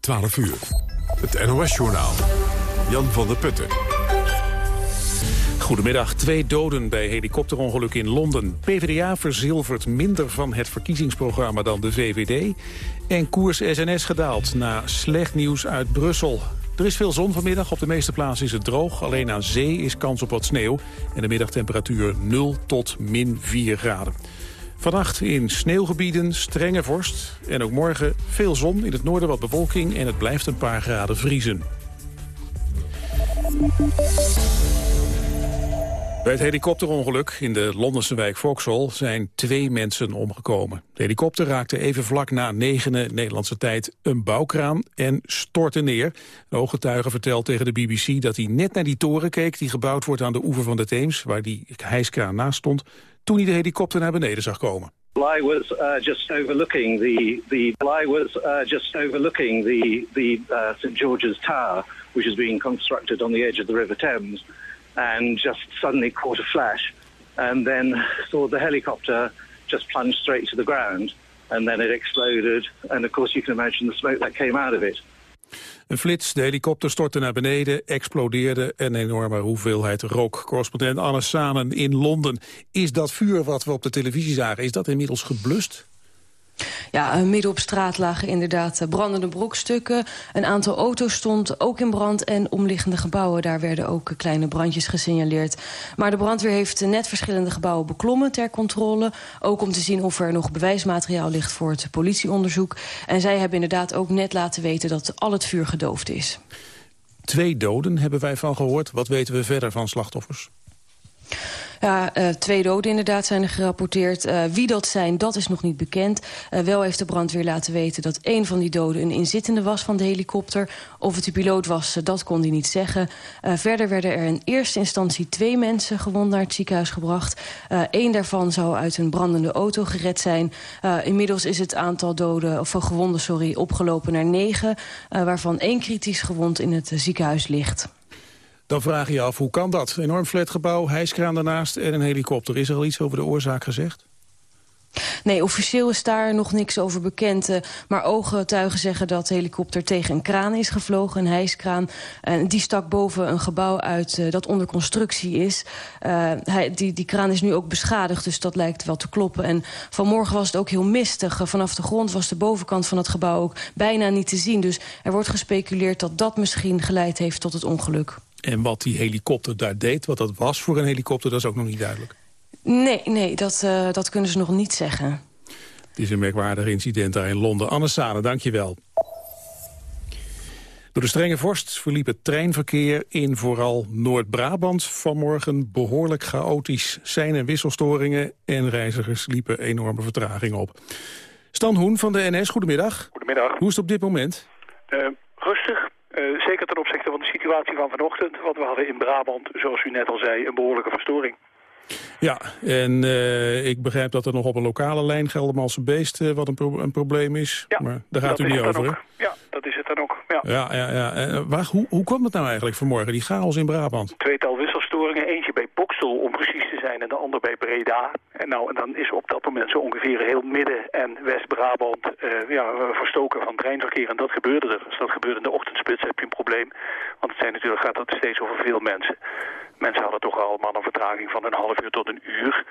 12 uur. Het NOS-journaal. Jan van der Putten. Goedemiddag. Twee doden bij helikopterongeluk in Londen. PvdA verzilvert minder van het verkiezingsprogramma dan de VVD. En koers SNS gedaald na slecht nieuws uit Brussel. Er is veel zon vanmiddag. Op de meeste plaatsen is het droog. Alleen aan zee is kans op wat sneeuw. En de middagtemperatuur 0 tot min 4 graden. Vannacht in sneeuwgebieden strenge vorst. En ook morgen veel zon, in het noorden wat bewolking... en het blijft een paar graden vriezen. Bij het helikopterongeluk in de Londense wijk Vauxhall zijn twee mensen omgekomen. De helikopter raakte even vlak na negenen Nederlandse tijd een bouwkraan en stortte neer. Een ooggetuige vertelt tegen de BBC dat hij net naar die toren keek... die gebouwd wordt aan de oever van de Theems, waar die hijskraan naast stond... toen hij de helikopter naar beneden zag komen. I was uh, just overlooking the the I was uh, just overlooking the the uh, St George's Tower, which is being constructed on the edge of the River Thames. and just suddenly caught a flash and then saw the helicopter just plunge straight to the ground and then it exploded and of course you can imagine the smoke that came out of it. Een flits, de helikopter stortte naar beneden, explodeerde een enorme hoeveelheid rook. Correspondent Anne Sanen in Londen. Is dat vuur wat we op de televisie zagen, is dat inmiddels geblust? Ja, eh, midden op straat lagen inderdaad eh, brandende brokstukken. Een aantal auto's stond ook in brand en omliggende gebouwen. Daar werden ook kleine brandjes gesignaleerd. Maar de brandweer heeft net verschillende gebouwen beklommen ter controle. Ook om te zien of er nog bewijsmateriaal ligt voor het politieonderzoek. En zij hebben inderdaad ook net laten weten dat al het vuur gedoofd is. Twee doden hebben wij van gehoord. Wat weten we verder van slachtoffers? Ja, uh, twee doden inderdaad zijn er gerapporteerd. Uh, wie dat zijn, dat is nog niet bekend. Uh, wel heeft de brandweer laten weten dat een van die doden een inzittende was van de helikopter. Of het de piloot was, dat kon hij niet zeggen. verder werden er in eerste instantie twee mensen gewond naar het ziekenhuis gebracht. Eén daarvan zou uit een brandende auto gered zijn. inmiddels is het aantal doden, of gewonden sorry, opgelopen naar negen. waarvan één kritisch gewond in het ziekenhuis ligt. Dan vraag je je af, hoe kan dat? Enorm flatgebouw, hijskraan daarnaast en een helikopter. Is er al iets over de oorzaak gezegd? Nee, officieel is daar nog niks over bekend. Uh, maar ooggetuigen zeggen dat de helikopter tegen een kraan is gevlogen, een hijskraan. En die stak boven een gebouw uit uh, dat onder constructie is. Uh, hij, die, die kraan is nu ook beschadigd, dus dat lijkt wel te kloppen. En vanmorgen was het ook heel mistig. vanaf de grond was de bovenkant van het gebouw ook bijna niet te zien. Dus er wordt gespeculeerd dat dat misschien geleid heeft tot het ongeluk. En wat die helikopter daar deed, wat dat was voor een helikopter, dat is ook nog niet duidelijk. Nee, nee dat, uh, dat kunnen ze nog niet zeggen. Het is een merkwaardig incident daar in Londen. Anne Sane, dank je wel. Door de strenge vorst verliep het treinverkeer in vooral Noord-Brabant vanmorgen behoorlijk chaotisch. Zijn- en wisselstoringen en reizigers liepen enorme vertraging op. Stan Hoen van de NS, goedemiddag. Goedemiddag. Hoe is het op dit moment? Uh, rustig, uh, zeker ten opzichte van de situatie van vanochtend. Want we hadden in Brabant, zoals u net al zei, een behoorlijke verstoring. Ja, en uh, ik begrijp dat er nog op een lokale lijn Geldermalse Beest uh, wat een, pro een, probleem is. Ja, maar daar gaat u niet over, hè? Ja, dat is het dan ook. Ja, ja, ja. ja. Uh, waar, hoe, hoe kwam het nou eigenlijk vanmorgen, die chaos in Brabant? Tweetal wisselstoringen, eentje bij Boksel om precies te zijn en de ander bij Breda. En, nou, en dan is op dat moment zo ongeveer heel Midden- en West-Brabant ja, verstoken van treinverkeer. En dat gebeurde er. Als dat gebeurde in de ochtendspits heb je een probleem. Want het zijn natuurlijk, gaat dat steeds over veel mensen. Mensen hadden toch allemaal een vertraging van een half uur tot een uur.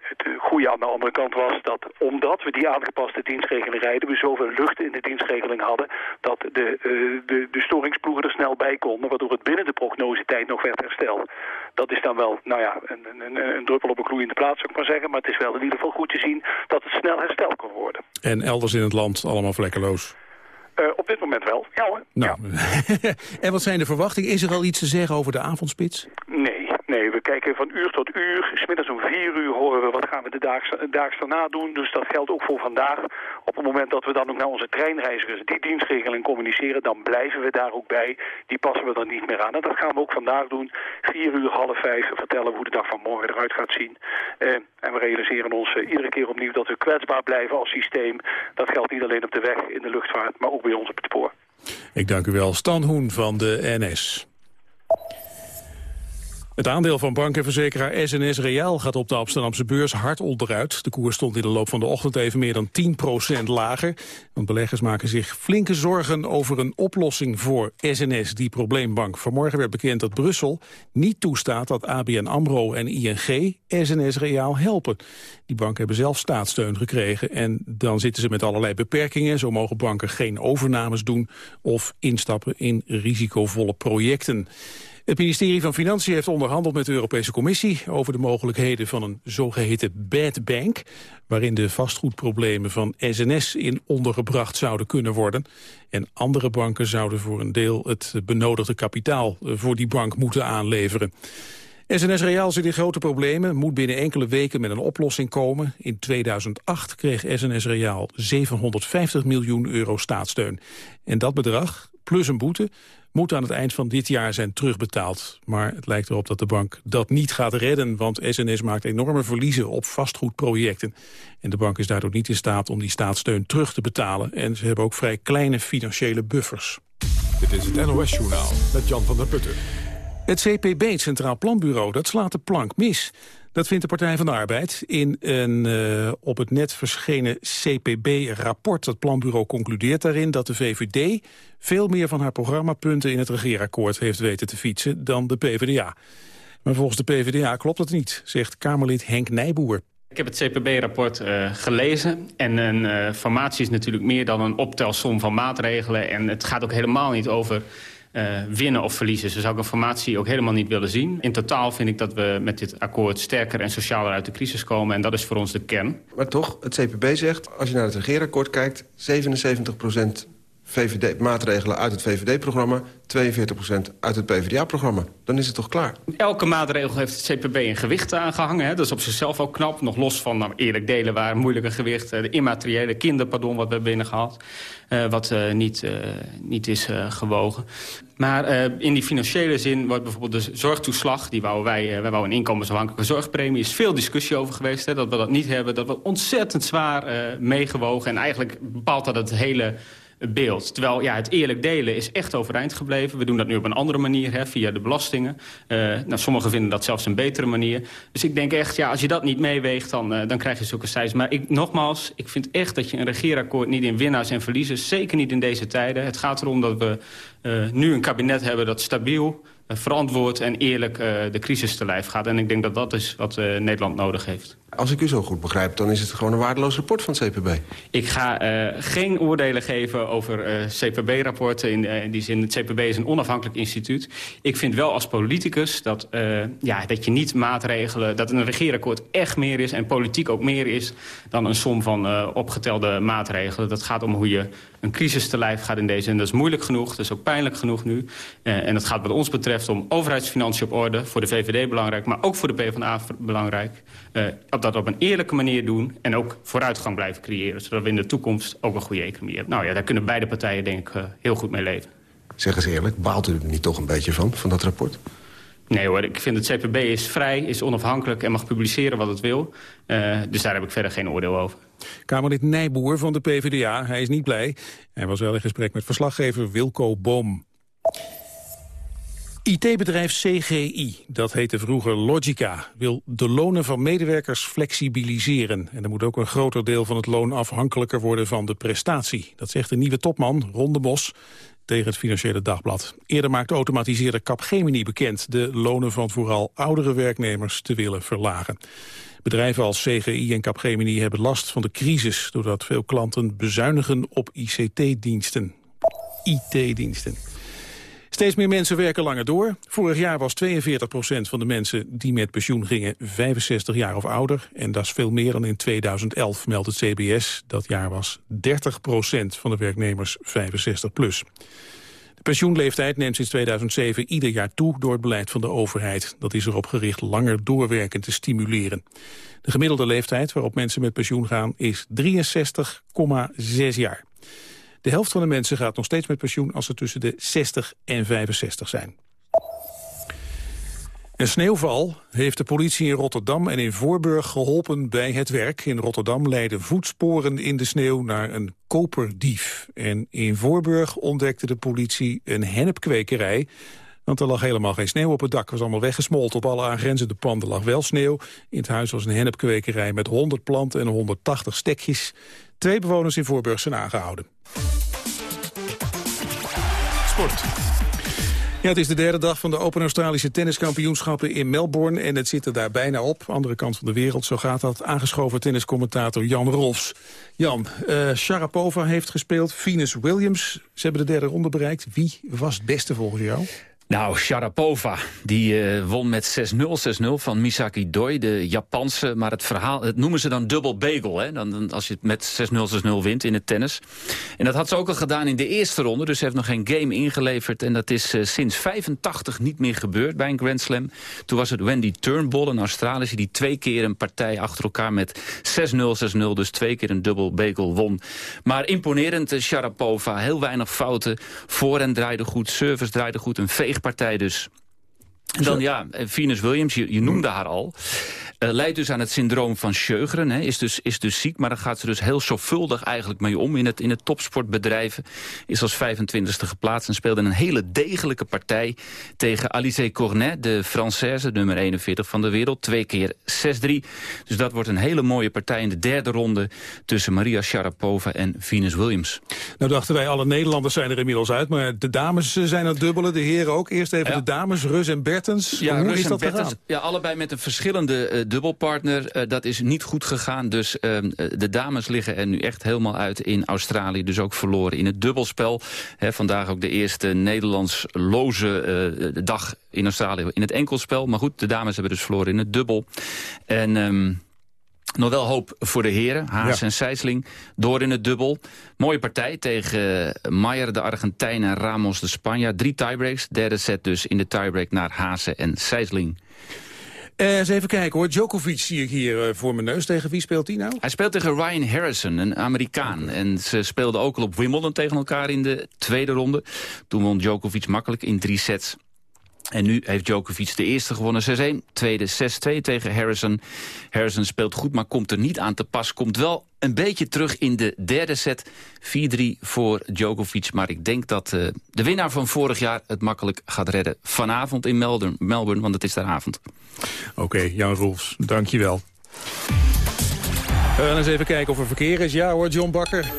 Het goede aan de andere kant was dat omdat we die aangepaste dienstregeling rijden... we zoveel lucht in de dienstregeling hadden... dat de, uh, de, de storingsploegen er snel bij konden... waardoor het binnen de prognosetijd nog werd hersteld. Dat is dan wel, nou ja, een, een, een druppel op een gloeiende plaats, zou ik maar zeggen. Maar het is wel in ieder geval goed te zien dat het snel hersteld kan worden. En elders in het land allemaal vlekkeloos? Uh, op dit moment wel, ja hoor. Nou. Ja. en wat zijn de verwachtingen? Is er al iets te zeggen over de avondspits? Nee, nee. We kijken van uur tot uur. Smiddags om vier uur horen we wat gaan we de daags, daarna doen. Dus dat geldt ook voor vandaag. Op het moment dat we dan ook naar onze treinreizigers die dienstregeling communiceren... dan blijven we daar ook bij. Die passen we dan niet meer aan. En dat gaan we ook vandaag doen. Vier uur, half vijf vertellen hoe de dag van morgen eruit gaat zien. Uh, en we realiseren ons uh, iedere keer opnieuw dat we kwetsbaar blijven als systeem. Dat geldt niet alleen op de weg, in de luchtvaart, maar ook bij ons op het spoor. Ik dank u wel. Stan Hoen van de NS. Het aandeel van bank en verzekeraar SNS Reaal gaat op de Amsterdamse beurs hard onderuit. De koers stond in de loop van de ochtend even meer dan 10% lager. Want beleggers maken zich flinke zorgen over een oplossing voor SNS, die probleembank. Vanmorgen werd bekend dat Brussel niet toestaat dat ABN AMRO en ING SNS Reaal helpen. Die banken hebben zelf staatssteun gekregen en dan zitten ze met allerlei beperkingen. Zo mogen banken geen overnames doen of instappen in risicovolle projecten. Het ministerie van Financiën heeft onderhandeld met de Europese Commissie... over de mogelijkheden van een zogeheten bad bank... waarin de vastgoedproblemen van SNS in ondergebracht zouden kunnen worden. En andere banken zouden voor een deel het benodigde kapitaal... voor die bank moeten aanleveren. SNS Reaal zit in grote problemen, moet binnen enkele weken met een oplossing komen. In 2008 kreeg SNS Reaal 750 miljoen euro staatssteun. En dat bedrag, plus een boete, moet aan het eind van dit jaar zijn terugbetaald. Maar het lijkt erop dat de bank dat niet gaat redden... want SNS maakt enorme verliezen op vastgoedprojecten. En de bank is daardoor niet in staat om die staatssteun terug te betalen. En ze hebben ook vrij kleine financiële buffers. Dit is het NOS Journaal met Jan van der Putten. Het CPB, Centraal Planbureau, dat slaat de plank mis. Dat vindt de Partij van de Arbeid in een uh, op het net verschenen CPB-rapport. Het planbureau concludeert daarin dat de VVD veel meer van haar programmapunten in het regeerakkoord heeft weten te fietsen dan de PvdA. Maar volgens de PvdA klopt dat niet, zegt Kamerlid Henk Nijboer. Ik heb het CPB-rapport uh, gelezen. En een uh, formatie is natuurlijk meer dan een optelsom van maatregelen. En het gaat ook helemaal niet over uh, winnen of verliezen. Zo zou ik een formatie ook helemaal niet willen zien. In totaal vind ik dat we met dit akkoord sterker en socialer uit de crisis komen. En dat is voor ons de kern. Maar toch, het CPB zegt, als je naar het regeerakkoord kijkt... 77 VVD, maatregelen uit het VVD-programma... 42% uit het PvdA-programma. Dan is het toch klaar? Elke maatregel heeft het CPB een gewicht aangehangen. Hè? Dat is op zichzelf ook knap. Nog los van nou, eerlijk delen waar moeilijke gewicht... de immateriële kinderpardon wat we hebben binnengehaald. Uh, wat uh, niet, niet is gewogen. Maar in die financiële zin wordt bijvoorbeeld de zorgtoeslag... die wouden wij, wij wouden een inkomensafhankelijke zorgpremie... is veel discussie over geweest hè, dat we dat niet hebben. Dat wordt ontzettend zwaar meegewogen. En eigenlijk bepaalt dat het hele beeld. Terwijl ja, het eerlijk delen is echt overeind gebleven. We doen dat nu op een andere manier, hè, via de belastingen. Uh, nou, sommigen vinden dat zelfs een betere manier. Dus ik denk echt, ja, als je dat niet meeweegt, dan, uh, dan krijg je zulke cijfers. Maar ik, nogmaals, ik vind echt dat je een regeerakkoord niet in winnaars en verliezers... zeker niet in deze tijden. Het gaat erom dat we uh, nu een kabinet hebben dat stabiel eh, verantwoord en eerlijk de crisis te lijf gaat. En ik denk dat dat is wat Nederland nodig heeft. Als ik u zo goed begrijp, dan is het gewoon een waardeloos rapport van het CPB. Ik ga geen oordelen geven over CPB-rapporten. In, in, die zin, het CPB is een onafhankelijk instituut. Ik vind wel als politicus dat, ja, dat je niet maatregelen... dat een regeerakkoord echt meer is en politiek ook meer is... dan een som van opgetelde maatregelen. Dat gaat om hoe je een crisis te lijf gaat in deze. En dat is moeilijk genoeg, dat is ook pijnlijk genoeg nu. en dat gaat wat ons betreft om overheidsfinanciën op orde. Voor de VVD belangrijk, maar ook voor de PvdA belangrijk. Uh, op dat op een eerlijke manier doen en ook vooruitgang blijven creëren. Zodat we in de toekomst ook een goede economie hebben. Nou ja, daar kunnen beide partijen denk ik uh, heel goed mee leven. Zeg eens eerlijk, baalt u er niet toch een beetje van, van dat rapport? Nee hoor, ik vind het CPB is vrij, is onafhankelijk en mag publiceren wat het wil. Uh, dus daar heb ik verder geen oordeel over. Kamerlid Nijboer van de PvdA, hij is niet blij. Hij was wel in gesprek met verslaggever Wilco Boom. IT-bedrijf CGI, dat heette vroeger Logica, wil de lonen van medewerkers flexibiliseren. En er moet ook een groter deel van het loon afhankelijker worden van de prestatie. Dat zegt de nieuwe topman, Ron de Bos, tegen het Financiële Dagblad. Eerder maakte automatiseerder Capgemini bekend de lonen van vooral oudere werknemers te willen verlagen. Bedrijven als CGI en Capgemini hebben last van de crisis... doordat veel klanten bezuinigen op ICT-diensten. IT-diensten. Steeds meer mensen werken langer door. Vorig jaar was 42 procent van de mensen die met pensioen gingen 65 jaar of ouder. En dat is veel meer dan in 2011, meldt het CBS. Dat jaar was 30 procent van de werknemers 65 plus. Pensioenleeftijd neemt sinds 2007 ieder jaar toe door het beleid van de overheid. Dat is erop gericht langer doorwerken te stimuleren. De gemiddelde leeftijd waarop mensen met pensioen gaan is 63,6 jaar. De helft van de mensen gaat nog steeds met pensioen als ze tussen de 60 en 65 zijn. Een sneeuwval heeft de politie in Rotterdam en in Voorburg geholpen bij het werk. In Rotterdam leidden voetsporen in de sneeuw naar een koperdief. En in Voorburg ontdekte de politie een hennepkwekerij Want er lag helemaal geen sneeuw op het dak. Het was allemaal weggesmolten. Op alle aangrenzende panden lag wel sneeuw. In het huis was een hennepkwekerij met 100 planten en 180 stekjes. Twee bewoners in Voorburg zijn aangehouden. Sport. Het is de derde dag van de Open Australische tenniskampioenschappen in Melbourne. En het zit er daar bijna op. Andere kant van de wereld, zo gaat dat. Aangeschoven tenniscommentator Jan Rolfs. Jan, uh, Sharapova heeft gespeeld, Venus Williams. Ze hebben de derde ronde bereikt. Wie was het beste volgens jou? Nou, Sharapova, die uh, won met 6-0, 6-0 van Misaki Doi, de Japanse. Maar het verhaal, het noemen ze dan dubbel bagel, hè? Dan, als je het met 6-0, 6-0 wint in het tennis. En dat had ze ook al gedaan in de eerste ronde, dus ze heeft nog geen game ingeleverd. En dat is uh, sinds 85 niet meer gebeurd bij een Grand Slam. Toen was het Wendy Turnbull, een Australische, die twee keer een partij achter elkaar met 6-0, 6-0, dus twee keer een dubbel bagel won. Maar imponerend, uh, Sharapova, heel weinig fouten. Voorhand draaide goed, service draaide goed, een veeg partij dus. En dan ja, Venus Williams, je, je noemde haar al. Uh, leidt dus aan het syndroom van hè, is, dus, is dus ziek... maar daar gaat ze dus heel zorgvuldig eigenlijk mee om in het, in het topsportbedrijven. Is als 25e geplaatst en speelde een hele degelijke partij... tegen Alice Cornet, de Française, nummer 41 van de wereld. Twee keer 6-3. Dus dat wordt een hele mooie partij in de derde ronde... tussen Maria Sharapova en Venus Williams. Nou dachten wij, alle Nederlanders zijn er inmiddels uit... maar de dames zijn het dubbele, de heren ook. Eerst even ja. de dames, Rus en Bertens. Ja, Hoe Rus is en dat Bertens, gegaan? ja, allebei met een verschillende uh, dubbelpartner. Uh, dat is niet goed gegaan. Dus uh, de dames liggen er nu echt helemaal uit in Australië. Dus ook verloren in het dubbelspel. He, vandaag ook de eerste Nederlands-loze uh, dag in Australië in het enkelspel. Maar goed, de dames hebben dus verloren in het dubbel. En... Um, nog wel hoop voor de heren, Haas ja. en Sijsling, door in het dubbel. Mooie partij tegen Maier, de Argentijn en Ramos, de Spanjaard. Drie tiebreaks, derde set dus in de tiebreak naar Haase en Sijsling. Uh, eens even kijken hoor. Djokovic zie ik hier uh, voor mijn neus. Tegen wie speelt hij nou? Hij speelt tegen Ryan Harrison, een Amerikaan. Okay. En ze speelden ook al op Wimbledon tegen elkaar in de tweede ronde. Toen won Djokovic makkelijk in drie sets. En nu heeft Djokovic de eerste gewonnen 6-1. Tweede 6-2 tegen Harrison. Harrison speelt goed, maar komt er niet aan te pas. Komt wel een beetje terug in de derde set. 4-3 voor Djokovic. Maar ik denk dat uh, de winnaar van vorig jaar het makkelijk gaat redden. Vanavond in Melbourne, Melbourne want het is daar avond. Oké, okay, Jan Roels, dank je wel. We gaan eens even kijken of er verkeer is. Ja hoor, John Bakker.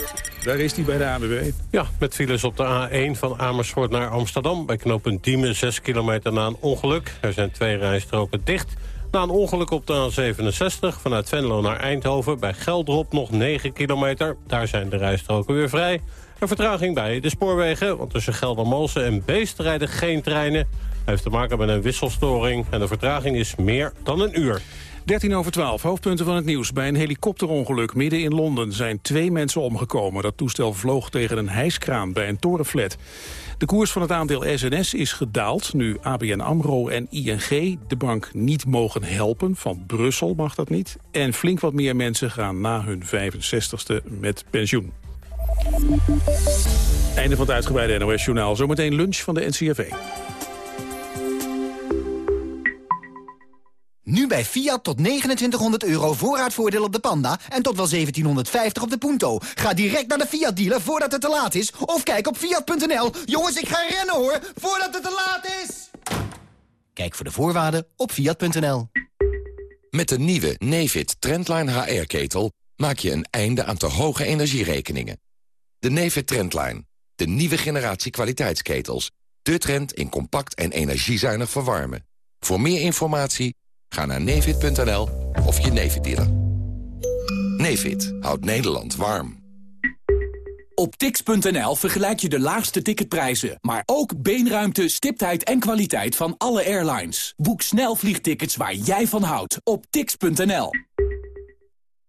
Daar is hij bij de ANWB. Ja, met files op de A1 van Amersfoort naar Amsterdam. Bij knooppunt Diemen, 6 kilometer na een ongeluk. Er zijn twee rijstroken dicht. Na een ongeluk op de A67 vanuit Venlo naar Eindhoven... bij Geldrop nog 9 kilometer. Daar zijn de rijstroken weer vrij. Een vertraging bij de spoorwegen, want tussen Geldermalsen en Beest rijden geen treinen. Hij heeft te maken met een wisselstoring en de vertraging is meer dan een uur. 13 over 12, hoofdpunten van het nieuws. Bij een helikopterongeluk midden in Londen zijn twee mensen omgekomen. Dat toestel vloog tegen een hijskraan bij een torenflat. De koers van het aandeel SNS is gedaald, nu ABN AMRO en ING de bank niet mogen helpen. Van Brussel mag dat niet. En flink wat meer mensen gaan na hun 65ste met pensioen. Einde van het uitgebreide NOS-journaal. Zometeen lunch van de NCRV. Nu bij Fiat tot 2900 euro voorraadvoordeel op de Panda en tot wel 1750 op de Punto. Ga direct naar de Fiat dealer voordat het te laat is of kijk op fiat.nl. Jongens, ik ga rennen hoor, voordat het te laat is. Kijk voor de voorwaarden op fiat.nl. Met de nieuwe Nefit Trendline HR-ketel maak je een einde aan te hoge energierekeningen. De Nefit Trendline, de nieuwe generatie kwaliteitsketels. De trend in compact en energiezuinig verwarmen. Voor meer informatie Ga naar nevid.nl of je Nevid dealer. Nevid houdt Nederland warm. Op tix.nl vergelijk je de laagste ticketprijzen, maar ook beenruimte, stiptheid en kwaliteit van alle airlines. Boek snel vliegtickets waar jij van houdt op tix.nl.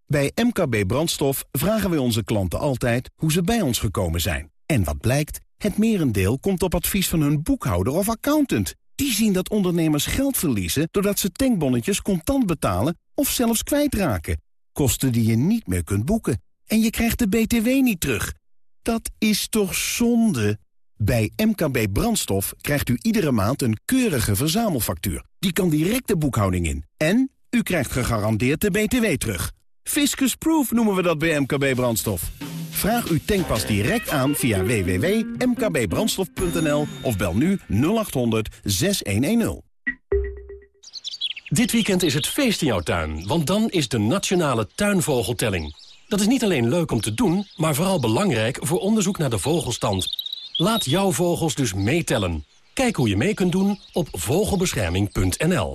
Bij MKB Brandstof vragen wij onze klanten altijd hoe ze bij ons gekomen zijn. En wat blijkt? Het merendeel komt op advies van hun boekhouder of accountant. Die zien dat ondernemers geld verliezen doordat ze tankbonnetjes contant betalen of zelfs kwijtraken. Kosten die je niet meer kunt boeken. En je krijgt de BTW niet terug. Dat is toch zonde? Bij MKB Brandstof krijgt u iedere maand een keurige verzamelfactuur. Die kan direct de boekhouding in. En u krijgt gegarandeerd de BTW terug. Fiscus Proof noemen we dat bij MKB Brandstof. Vraag uw tankpas direct aan via www.mkbbrandstof.nl of bel nu 0800 6110. Dit weekend is het feest in jouw tuin, want dan is de Nationale Tuinvogeltelling. Dat is niet alleen leuk om te doen, maar vooral belangrijk voor onderzoek naar de vogelstand. Laat jouw vogels dus meetellen. Kijk hoe je mee kunt doen op vogelbescherming.nl.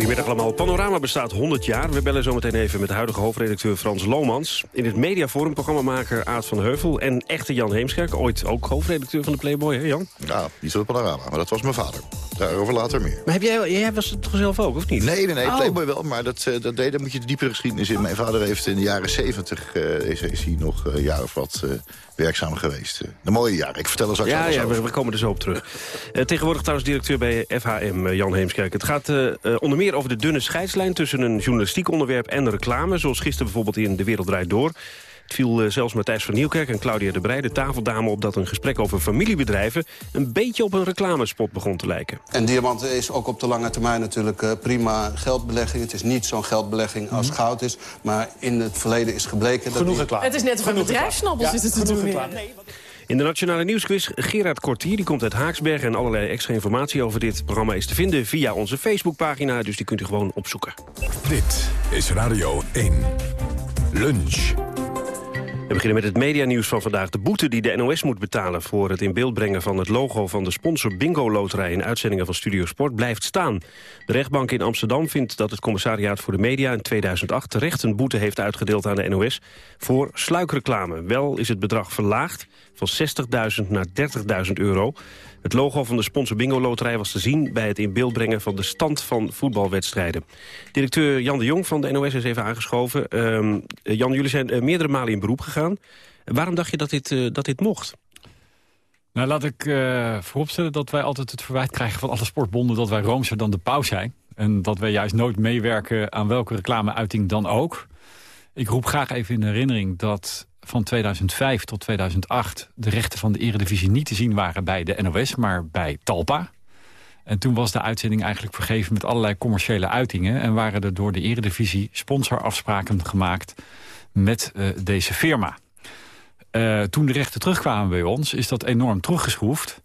Goedemiddag allemaal. Panorama bestaat 100 jaar. We bellen zometeen even met de huidige hoofdredacteur Frans Lomans. In het Mediaforum programmamaker Aad van Heuvel... en echte Jan Heemskerk, ooit ook hoofdredacteur van de Playboy, hè Jan? Ja, niet zo het Panorama, maar dat was mijn vader. Daarover later meer. Maar heb jij, jij was het toch zelf ook, of niet? Nee, nee, nee Oh. Playboy wel, maar dat, eh, dat deed, dan moet je de diepere geschiedenis in. Mijn vader heeft in de jaren 70 eh, is, is hij nog eh, een jaar of wat werkzaam geweest. Eh, de mooie jaren. Ik vertel er straks Ja, ja over. we, komen er zo op terug. Eh, tegenwoordig trouwens directeur bij FHM, eh, Jan Heemskerk. Het gaat eh, eh, onder meer over de dunne scheidslijn... tussen een journalistiek onderwerp en reclame. Zoals gisteren bijvoorbeeld in De Wereld Draait Door. Het viel eh, zelfs Matthijs van Nieuwkerk en Claudia de Breij... de tafeldame op dat een gesprek over familiebedrijven... een beetje op een reclamespot begon te lijken. En diamanten is ook op de lange termijn natuurlijk eh, prima geldbelegging. Het is niet zo'n geldbelegging als goud is. Maar in het verleden is gebleken... dat die- Het is net of een bedrijfsnappel zitten te doen. In de Nationale Nieuwsquiz Gerard Kortier, die komt uit Haaksberg... en allerlei extra informatie over dit programma is te vinden via onze Facebookpagina. Dus die kunt u gewoon opzoeken. Dit is Radio 1. Lunch. We beginnen met het medianieuws van vandaag. De boete die de NOS moet betalen voor het in beeld brengen van het logo van de sponsor Bingo Loterij in uitzendingen van Studio Sport blijft staan. De rechtbank in Amsterdam vindt dat het commissariaat voor de media in 2008 terecht een boete heeft uitgedeeld aan de NOS voor sluikreclame. Wel is het bedrag verlaagd van 60.000 naar 30.000 euro. Het logo van de sponsor Bingo Loterij was te zien bij het in beeld brengen van de stand van voetbalwedstrijden. Directeur Jan de Jong van de NOS is even aangeschoven. Ehm, Jan, jullie zijn eh, meerdere malen in beroep gegaan. Waarom dacht je dat dit, eh, dat dit mocht? Nou, laat ik eh, vooropstellen dat wij altijd het verwijt krijgen van alle sportbonden... dat wij roomser dan de paus zijn. En dat wij juist nooit meewerken aan welke reclameuiting dan ook. Ik roep graag even in herinnering dat van 2005 tot 2008... de rechten van de eredivisie niet te zien waren bij de NOS, maar bij Talpa. En toen was de uitzending eigenlijk vergeven met allerlei commerciële uitingen... en waren er door de eredivisie sponsorafspraken gemaakt met eh, deze firma. Eh, toen de rechten terugkwamen bij ons, is dat enorm teruggeschroefd.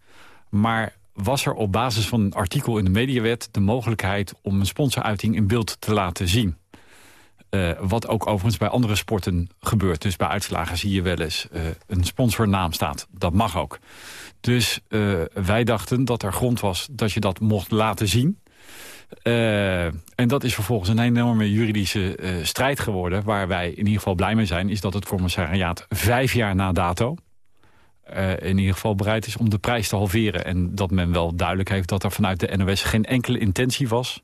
Maar was er op basis van een artikel in de mediawet... de mogelijkheid om een sponsoruiting in beeld te laten zien. Eh, wat ook overigens bij andere sporten gebeurt. Dus bij uitslagen zie je wel eens eh, een sponsornaam staat. Dat mag ook. Dus eh, wij dachten dat er grond was dat je dat mocht laten zien. En dat is vervolgens een enorme juridische strijd geworden. Waar wij in ieder geval blij mee zijn... is dat het commissariaat vijf jaar na dato... in ieder geval bereid is om de prijs te halveren. En dat men wel duidelijk heeft dat er vanuit de NOS geen enkele intentie was...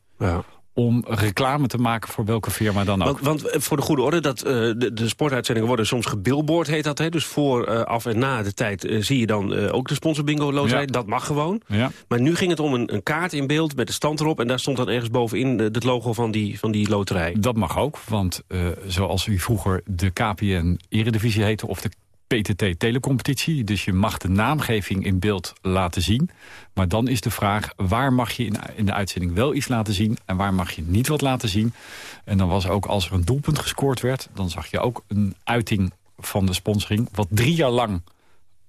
om reclame te maken voor welke firma dan ook. Want, want eh, voor de goede orde, dat, eh, de, de sportuitzendingen worden soms gebillboard, heet dat. Hè? Dus voor, eh, af en na de tijd zie je dan ook de sponsor bingo loterij. Ja. Dat mag gewoon. Ja. Maar nu ging het om een, een kaart in beeld met de stand erop... en daar stond dan ergens bovenin het logo van die, van die loterij. Dat mag ook, want zoals u vroeger de KPN Eredivisie heette... of de PTT Telecompetitie, dus je mag de naamgeving in beeld laten zien. Maar dan is de vraag, waar mag je in, in de uitzending wel iets laten zien... en waar mag je niet wat laten zien? En dan was ook als er een doelpunt gescoord werd... dan zag je ook een uiting van de sponsoring... wat drie jaar lang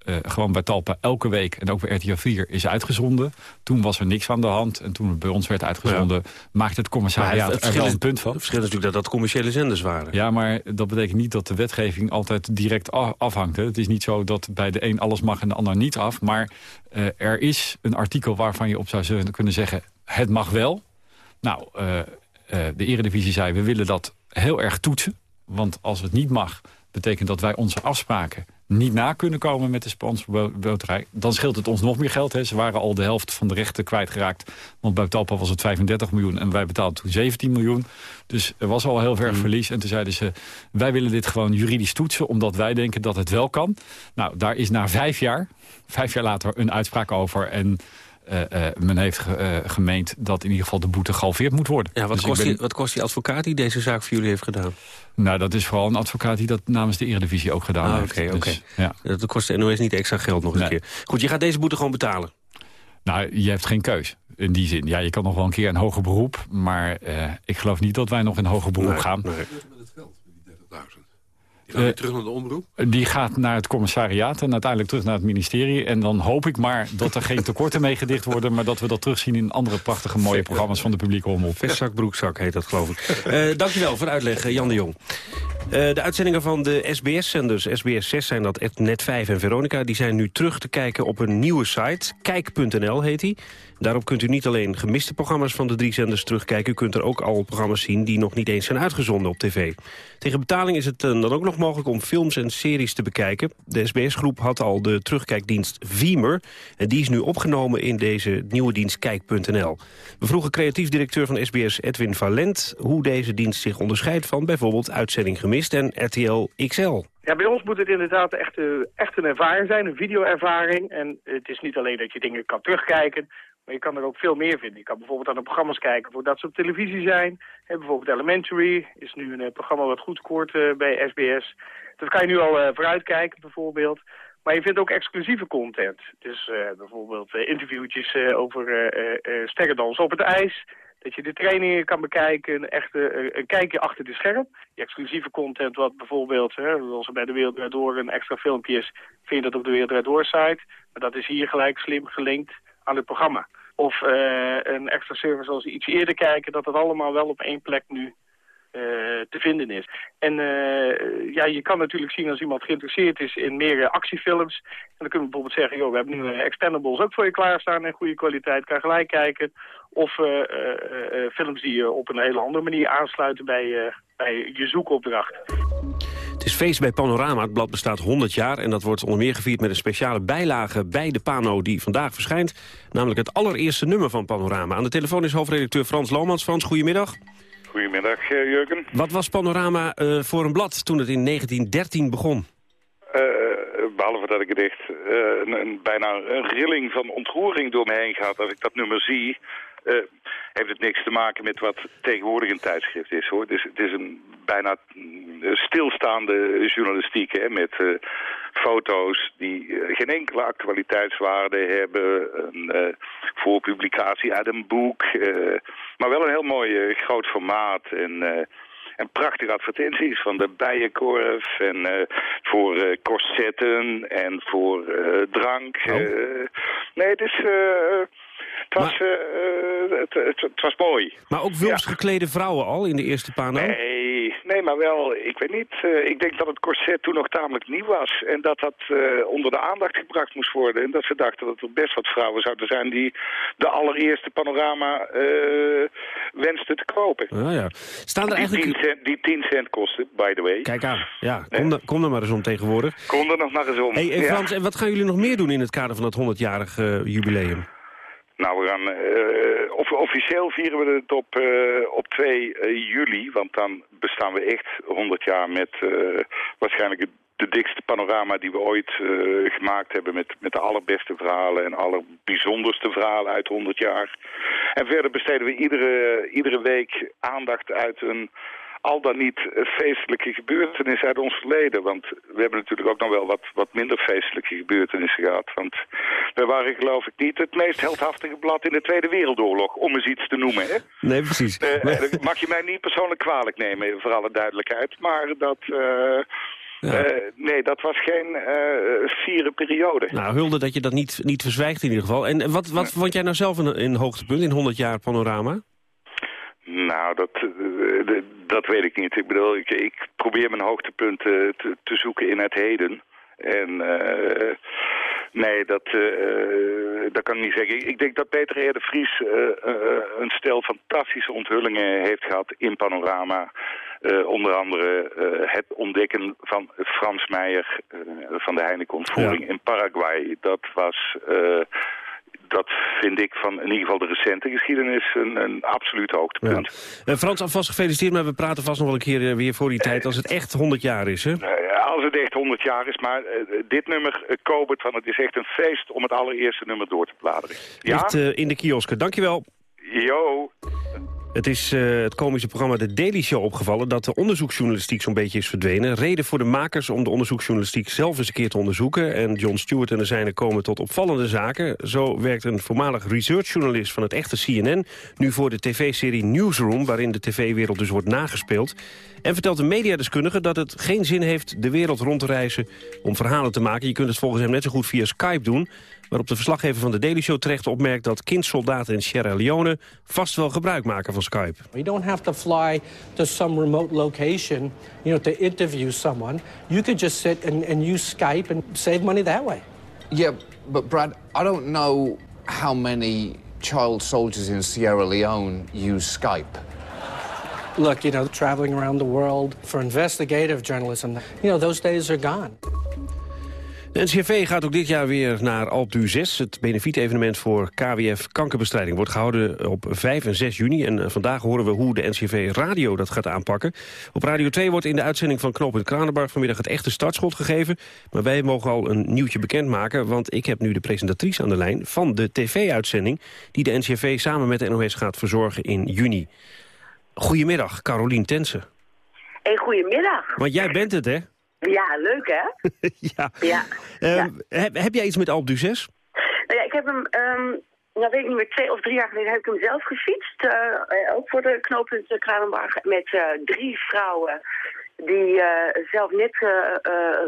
eh, gewoon bij Talpa elke week en ook bij RTL 4 is uitgezonden. Toen was er niks aan de hand. En toen het bij ons werd uitgezonden, maakte het commissariaat er wel een punt van. Het verschil is natuurlijk dat dat commerciële zenders waren. Ja, maar dat betekent niet dat de wetgeving altijd direct afhangt. Hè. Het is niet zo dat bij de een alles mag en de ander niet af. Maar eh, er is een artikel waarvan je op zou kunnen zeggen... het mag wel. Nou, eh, de Eredivisie zei, we willen dat heel erg toetsen. Want als het niet mag, betekent dat wij onze afspraken niet na kunnen komen met de sponsorloterij... dan scheelt het ons nog meer geld. Hè. Ze waren al de helft van de rechten kwijtgeraakt. Want bij Talpa was het 35 miljoen en wij betaalden toen 17 miljoen. Dus er was al heel ver mm. verlies. En toen zeiden ze, wij willen dit gewoon juridisch toetsen... omdat wij denken dat het wel kan. Nou, daar is na vijf jaar, vijf jaar later, een uitspraak over... en uh, uh, men heeft uh, gemeend dat in ieder geval de boete gehalveerd moet worden. Ja, wat, dus kost die, wat kost die advocaat die deze zaak voor jullie heeft gedaan? Nou, dat is vooral een advocaat die dat namens de Eredivisie ook gedaan ah, heeft. Oké, okay, dus, ja. Dat kost de NOS niet extra geld nog nee. een keer. Goed, je gaat deze boete gewoon betalen? Nou, je hebt geen keus. In die zin, ja, je kan nog wel een keer een hoger beroep. Maar ik geloof niet dat wij nog in hoger beroep nee, gaan. Nee. Gaat weer terug naar de omroep? Die gaat naar het commissariaat en uiteindelijk terug naar het ministerie. En dan hoop ik maar dat er geen tekorten mee gedicht worden... maar dat we dat terugzien in andere prachtige mooie programma's van de publieke omroep. Vestzak, broekzak heet dat, geloof ik. Uh, dankjewel voor de uitleg, Jan de Jong. Uh, de uitzendingen van de SBS-zenders, SBS 6 zijn dat Net 5 en Veronica... die zijn nu terug te kijken op een nieuwe site. Kijk.nl heet die. Daarop kunt u niet alleen gemiste programma's van de drie zenders terugkijken... u kunt er ook al programma's zien die nog niet eens zijn uitgezonden op tv. Tegen betaling is het dan ook nog mogelijk om films en series te bekijken. De SBS-groep had al de terugkijkdienst Viemer... en die is nu opgenomen in deze nieuwe dienst Kijk.nl. We vroegen creatief directeur van SBS Edwin Valent... hoe deze dienst zich onderscheidt van bijvoorbeeld Uitzending Gemist en RTL XL. Ja, bij ons moet het inderdaad echt, uh, echt een ervaring zijn, een videoervaring. En het is niet alleen dat je dingen kan terugkijken, maar je kan er ook veel meer vinden. Je kan bijvoorbeeld aan de programma's kijken voordat ze op televisie zijn. He, bijvoorbeeld Elementary is nu een uh, programma wat goed scoort uh, bij SBS. Dat kan je nu al uh, vooruitkijken bijvoorbeeld. Maar je vindt ook exclusieve content. Dus bijvoorbeeld interviewtjes over sterrendans op het ijs. Dat je de trainingen kan bekijken, een, echte, een kijkje achter de scherm. Die exclusieve content wat bijvoorbeeld, hè, zoals er bij de Wereld Door een extra filmpje is... vind je dat op de Wereld Door site. Maar dat is hier gelijk slim gelinkt aan het programma. Of uh, een extra service als iets eerder kijken, dat het allemaal wel op één plek nu uh, te vinden is. En uh, ja, je kan natuurlijk zien als iemand geïnteresseerd is in meer actiefilms. En dan kunnen we bijvoorbeeld zeggen, joh, we hebben nu Expendables ook voor je klaarstaan in goede kwaliteit. Kan gelijk kijken. Of films die je op een hele andere manier aansluiten bij, bij je zoekopdracht. Het is feest bij Panorama. Het blad bestaat 100 jaar en dat wordt onder meer gevierd met een speciale bijlage bij de Pano die vandaag verschijnt. Namelijk het allereerste nummer van Panorama. Aan de telefoon is hoofdredacteur Frans Lomans. Frans, goedemiddag. Goedemiddag, eh, Jurgen. Wat was Panorama uh, voor een blad toen het in 1913 begon? Uh, behalve dat ik het echt een, een, bijna een rilling van ontroering door me heen gaat als ik dat nummer zie uh, heeft het niks te maken met wat tegenwoordig een tijdschrift is. hoor. Dus het is een bijna stilstaande journalistiek hè, met uh, foto's die uh, geen enkele actualiteitswaarde hebben. Een voorpublicatie uit een boek. maar wel een heel mooi groot formaat en... En prachtige advertenties van de bijenkorf en uh, voor uh, corsetten en voor uh, drank. Oh. nee, het is... Het was, maar, uh, het, het, het, was mooi. Maar ook wils geklede vrouwen al in de eerste pano? Nee, nee, maar wel, ik weet niet. Uh, ik denk dat het corset toen nog tamelijk nieuw was. En dat dat uh, onder de aandacht gebracht moest worden. En dat ze dachten dat er best wat vrouwen zouden zijn die de allereerste panorama wensten te kopen. Ah, ja. Staan er die eigenlijk... 10 cent, die 10 cent kosten, by the way. Kijk aan. Ja, kom, er, kom er maar eens om tegenwoordig. Kom er nog maar eens om. Hey, hey Frans, ja. en wat gaan jullie nog meer doen in het kader van dat 100-jarig jubileum? Nou, we gaan, uh, of, officieel vieren we het op, uh, op 2 uh, juli, want dan bestaan we echt 100 jaar met waarschijnlijk de dikste panorama die we ooit gemaakt hebben met, met de allerbeste verhalen en allerbijzonderste verhalen uit 100 jaar. En verder besteden we iedere, iedere week aandacht uit een al dan niet feestelijke gebeurtenissen uit ons verleden. Want we hebben natuurlijk ook nog wel wat, wat minder feestelijke gebeurtenissen gehad. Want we waren geloof ik niet het meest heldhaftige blad in de Tweede Wereldoorlog, om eens iets te noemen. Hè? Nee, precies. Uh, mag je mij niet persoonlijk kwalijk nemen, voor alle duidelijkheid. Maar dat... Uh, ja. Uh, nee, dat was geen uh, vierde periode. Nou, hulde dat je dat niet, niet verzwijgt in ieder geval. En wat, wat vond jij nou zelf een, een hoogtepunt in 100 jaar panorama? Nou, dat, dat weet ik niet. Ik bedoel, ik, ik probeer mijn hoogtepunten te, te zoeken in het heden. En uh, nee, dat, uh, dat kan ik niet zeggen. Ik, denk dat Peter R. de Vries eh, eh, een stel fantastische onthullingen heeft gehad in Panorama. Eh, onder andere eh, het ontdekken van Frans Meijer eh, van de Heineken-ontvoering in Paraguay. Dat was... dat vind ik van in ieder geval de recente geschiedenis een, een absoluut hoogtepunt. Eh, Frans, alvast gefeliciteerd, maar we praten vast nog wel een keer eh, weer voor die tijd... als het echt 100 jaar is, hè? Eh, als het echt 100 jaar is, maar dit nummer, Kobert, van het is echt een feest om het allereerste nummer door te bladeren. Ja? Ligt in de kiosken. Dankjewel. Yo. Het is eh, het komische programma The Daily Show opgevallen... dat de onderzoeksjournalistiek zo'n beetje is verdwenen. Reden voor de makers om de onderzoeksjournalistiek zelf eens een keer te onderzoeken. En John Stewart en de zijnen komen tot opvallende zaken. Zo werkt een voormalig researchjournalist van het echte CNN... nu voor de tv-serie Newsroom, waarin de tv-wereld dus wordt nagespeeld. En vertelt een mediadeskundige dat het geen zin heeft de wereld rond te reizen... om verhalen te maken. Je kunt het volgens hem net zo goed via Skype doen... waarop de verslaggever van de Daily Show terecht opmerkt... dat kindsoldaten in Sierra Leone vast wel gebruik maken van Skype. You don't have to fly to some remote location, you know, to interview someone. You could just sit and, and use Skype and save money that way. Yeah, but Brad, I don't know how many child soldiers in Sierra Leone use Skype. Look, you know, traveling around the world for investigative journalism, you know, those days are gone. De NCRV gaat ook dit jaar weer naar Alp du 6. Het benefietevenement voor KWF kankerbestrijding wordt gehouden op 5 en 6 juni. En eh, vandaag horen we hoe de NCRV Radio dat gaat aanpakken. Op Radio 2 wordt in de uitzending van Knooppunt Kranenbarg vanmiddag het echte startschot gegeven. Maar wij mogen al een nieuwtje bekendmaken, want ik heb nu de presentatrice aan de lijn van de tv-uitzending die de NCRV samen met de NOS gaat verzorgen in juni. Goedemiddag, Carolien Tensen. Hey, goedemiddag. Want jij bent het, hè? Ja, leuk hè? ja. Ja. Ehm, heb, heb jij iets met Alp du 6? Nou ja, ik heb hem, ehm nou weet ik niet meer, twee of drie jaar geleden heb ik hem zelf gefietst. eh, eh, ook voor de knooppunt eh, Kranenbarg. Met drie vrouwen die zelf net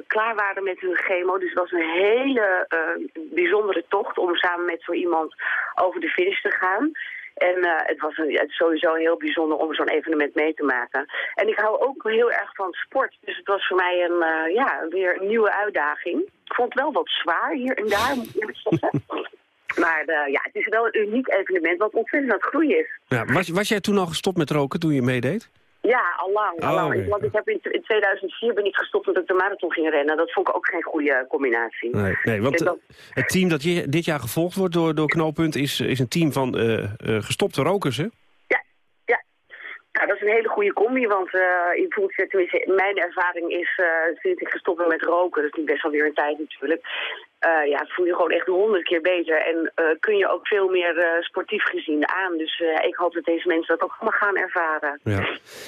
klaar waren met hun chemo. Dus het was een hele bijzondere tocht om samen met zo iemand over de finish te gaan. En eh, het was een, het sowieso heel bijzonder om zo'n evenement mee te maken. En ik hou ook heel erg van sport. Dus het was voor mij een, eh, ja, weer een nieuwe uitdaging. Ik vond het wel wat zwaar hier en daar, moet ik eerlijk zeggen. Maar eh, ja, het is wel een uniek evenement wat ontzettend aan het groeien is. Ja, was, was jij toen al gestopt met roken toen je meedeed? Ja, al lang. Al Oh, lang. oké. Want ik heb in, in 2004 ben ik gestopt omdat ik de marathon ging rennen. Dat vond ik ook geen goede combinatie. Nee, nee want dat- het team dat je, dit jaar gevolgd wordt door, door Knooppunt... is, is een team van eh, gestopte rokers, hè? Nou, dat is een hele goede combi, want eh voelt je, tenminste, mijn ervaring is sinds ik gestopt ben met roken, dat is nu best wel weer een tijd natuurlijk, eh, ja, voel je gewoon echt honderd keer beter en eh, kun je ook veel meer eh, sportief gezien aan. Dus ik hoop dat deze mensen dat ook allemaal gaan ervaren. Ja.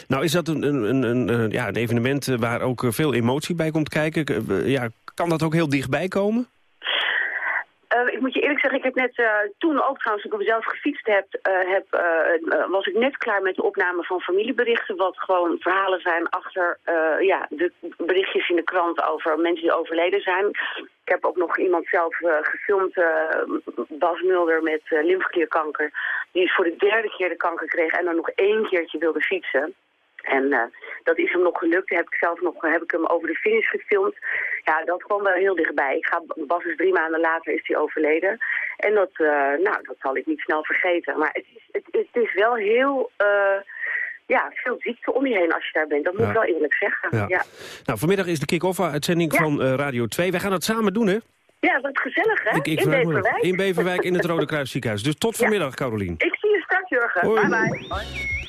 Nou, is dat een, een, een, ja, een evenement waar ook veel emotie bij komt kijken? Ja, kan dat ook heel dichtbij komen? Eh, ik moet je eerlijk zeggen, ik heb net eh, toen ook trouwens, ik hem zelf gefietst heb, eh, heb was ik net klaar met de opname van familieberichten. Wat gewoon verhalen zijn achter ja, de berichtjes in de krant over mensen die overleden zijn. Ik heb ook nog iemand zelf gefilmd, Bas Mulder met lymfeklierkanker. Die voor de derde keer de kanker kreeg en dan nog één keertje wilde fietsen. En eh, dat is hem nog gelukt. Heb ik zelf nog heb ik hem over de finish gefilmd. Ja, dat kwam wel heel dichtbij. Ik ga, Bas is drie maanden later is hij overleden. En dat, eh, nou, dat zal ik niet snel vergeten. Maar het is, het, het is wel heel, eh, ja, veel ziekte om je heen als je daar bent. Dat moet Ja. ik wel eerlijk zeggen. Ja. Ja, Nou, vanmiddag is de kick-off-uitzending van Radio 2. Wij gaan het samen doen, hè? ja wat gezellig hè? Ik- ik in. Beverwijk. In Beverwijk, in het Rode Kruis ziekenhuis. Dus tot vanmiddag, Carolien. Ik zie je straks, Jurgen. Hoi.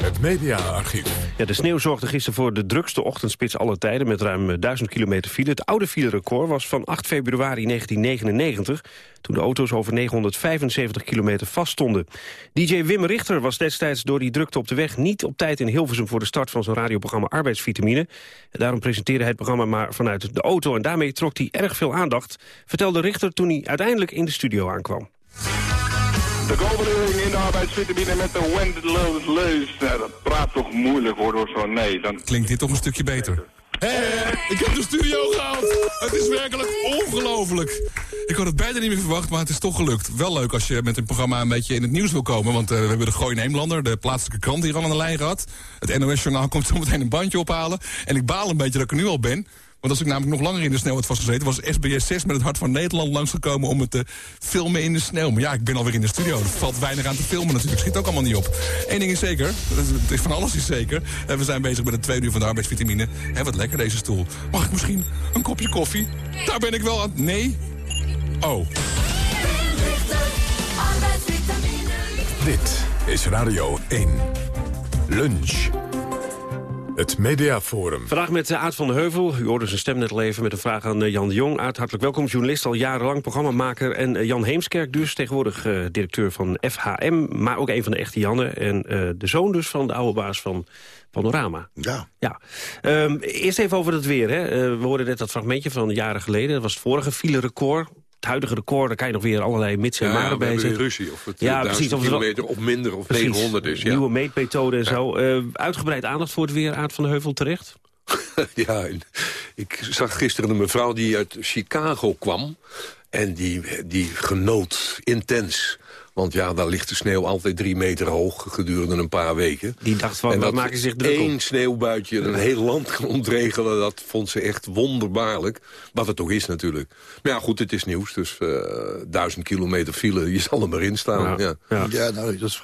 Het mediaarchief. Ja, de sneeuw zorgde gisteren voor de drukste ochtendspits aller tijden... met ruim eh, 1000 kilometer file. Het oude filerecord was van 8 februari 1999... toen de auto's over 975 kilometer vaststonden. DJ Wim Richter was destijds door die drukte op de weg... niet op tijd in Hilversum voor de start van zijn radioprogramma Arbeidsvitamine. Daarom presenteerde hij het programma maar vanuit de auto... en daarmee trok hij erg veel aandacht... vertelde Richter toen hij uiteindelijk in de studio aankwam. De goalbedoeling in de arbeidsvitamine met de Wendell Leus. Dat praat toch moeilijk hoor, zo nee. Dan... Klinkt dit toch een stukje beter? Ik heb de studio gehaald. Het is werkelijk ongelooflijk. Ik had het bijna niet meer verwacht, maar het is toch gelukt. Wel leuk als je met een programma een beetje in het nieuws wil komen. Want uh, we hebben de Gooi Neemlander, de plaatselijke krant hier al aan de lijn gehad. Het NOS-journaal komt zo meteen een bandje ophalen. En ik baal een beetje dat ik er nu al ben. Want als ik namelijk nog langer in de sneeuw had vastgezeten... was SBS 6 met het Hart van Nederland langsgekomen om het te filmen in de sneeuw. Maar ja, ik ben alweer in de studio. Er valt weinig aan te filmen natuurlijk. Schiet ook allemaal niet op. Eén ding is zeker. Van alles is zeker. En we zijn bezig met het tweede uur van de arbeidsvitamine. Hé, wat lekker deze stoel. Mag ik misschien een kopje koffie? Daar ben ik wel aan... Nee? Oh. Dit is Radio 1. Lunch. Het Mediaforum. Vandaag met Aad van de Heuvel. U hoorde zijn stem net al even met een vraag aan Jan de Jong. Aad, hartelijk welkom. Journalist, al jarenlang programmamaker. En Jan Heemskerk dus, tegenwoordig uh, directeur van FHM. Maar ook een van de echte Jannen. En uh, de zoon dus van de oude baas van Panorama. Ja. ja. Um, eerst even over het weer. Hè. Uh, we hoorden net dat fragmentje van jaren geleden. Dat was het vorige file record het huidige record, daar kan je nog weer allerlei mits en ja, maren bij ruzie of het ja, precies, of kilometer of minder of precies, 900 is. Ja. Nieuwe meetmethode en zo. Uh, uitgebreid aandacht voor het weer, Aard van de Heuvel, terecht? ja, ik zag gisteren een mevrouw die uit Chicago kwam... en die, die genoot intens want ja, daar ligt de sneeuw altijd drie meter hoog gedurende een paar weken. Die dacht van, en wat maken zich druk één sneeuwbuitje een heel land kan ontregelen... dat vond ze echt wonderbaarlijk. Wat het toch is natuurlijk. Maar ja, goed, het is nieuws. Dus uh, duizend kilometer file, je zal er maar in staan. Ja, ja. ja. nou, dat is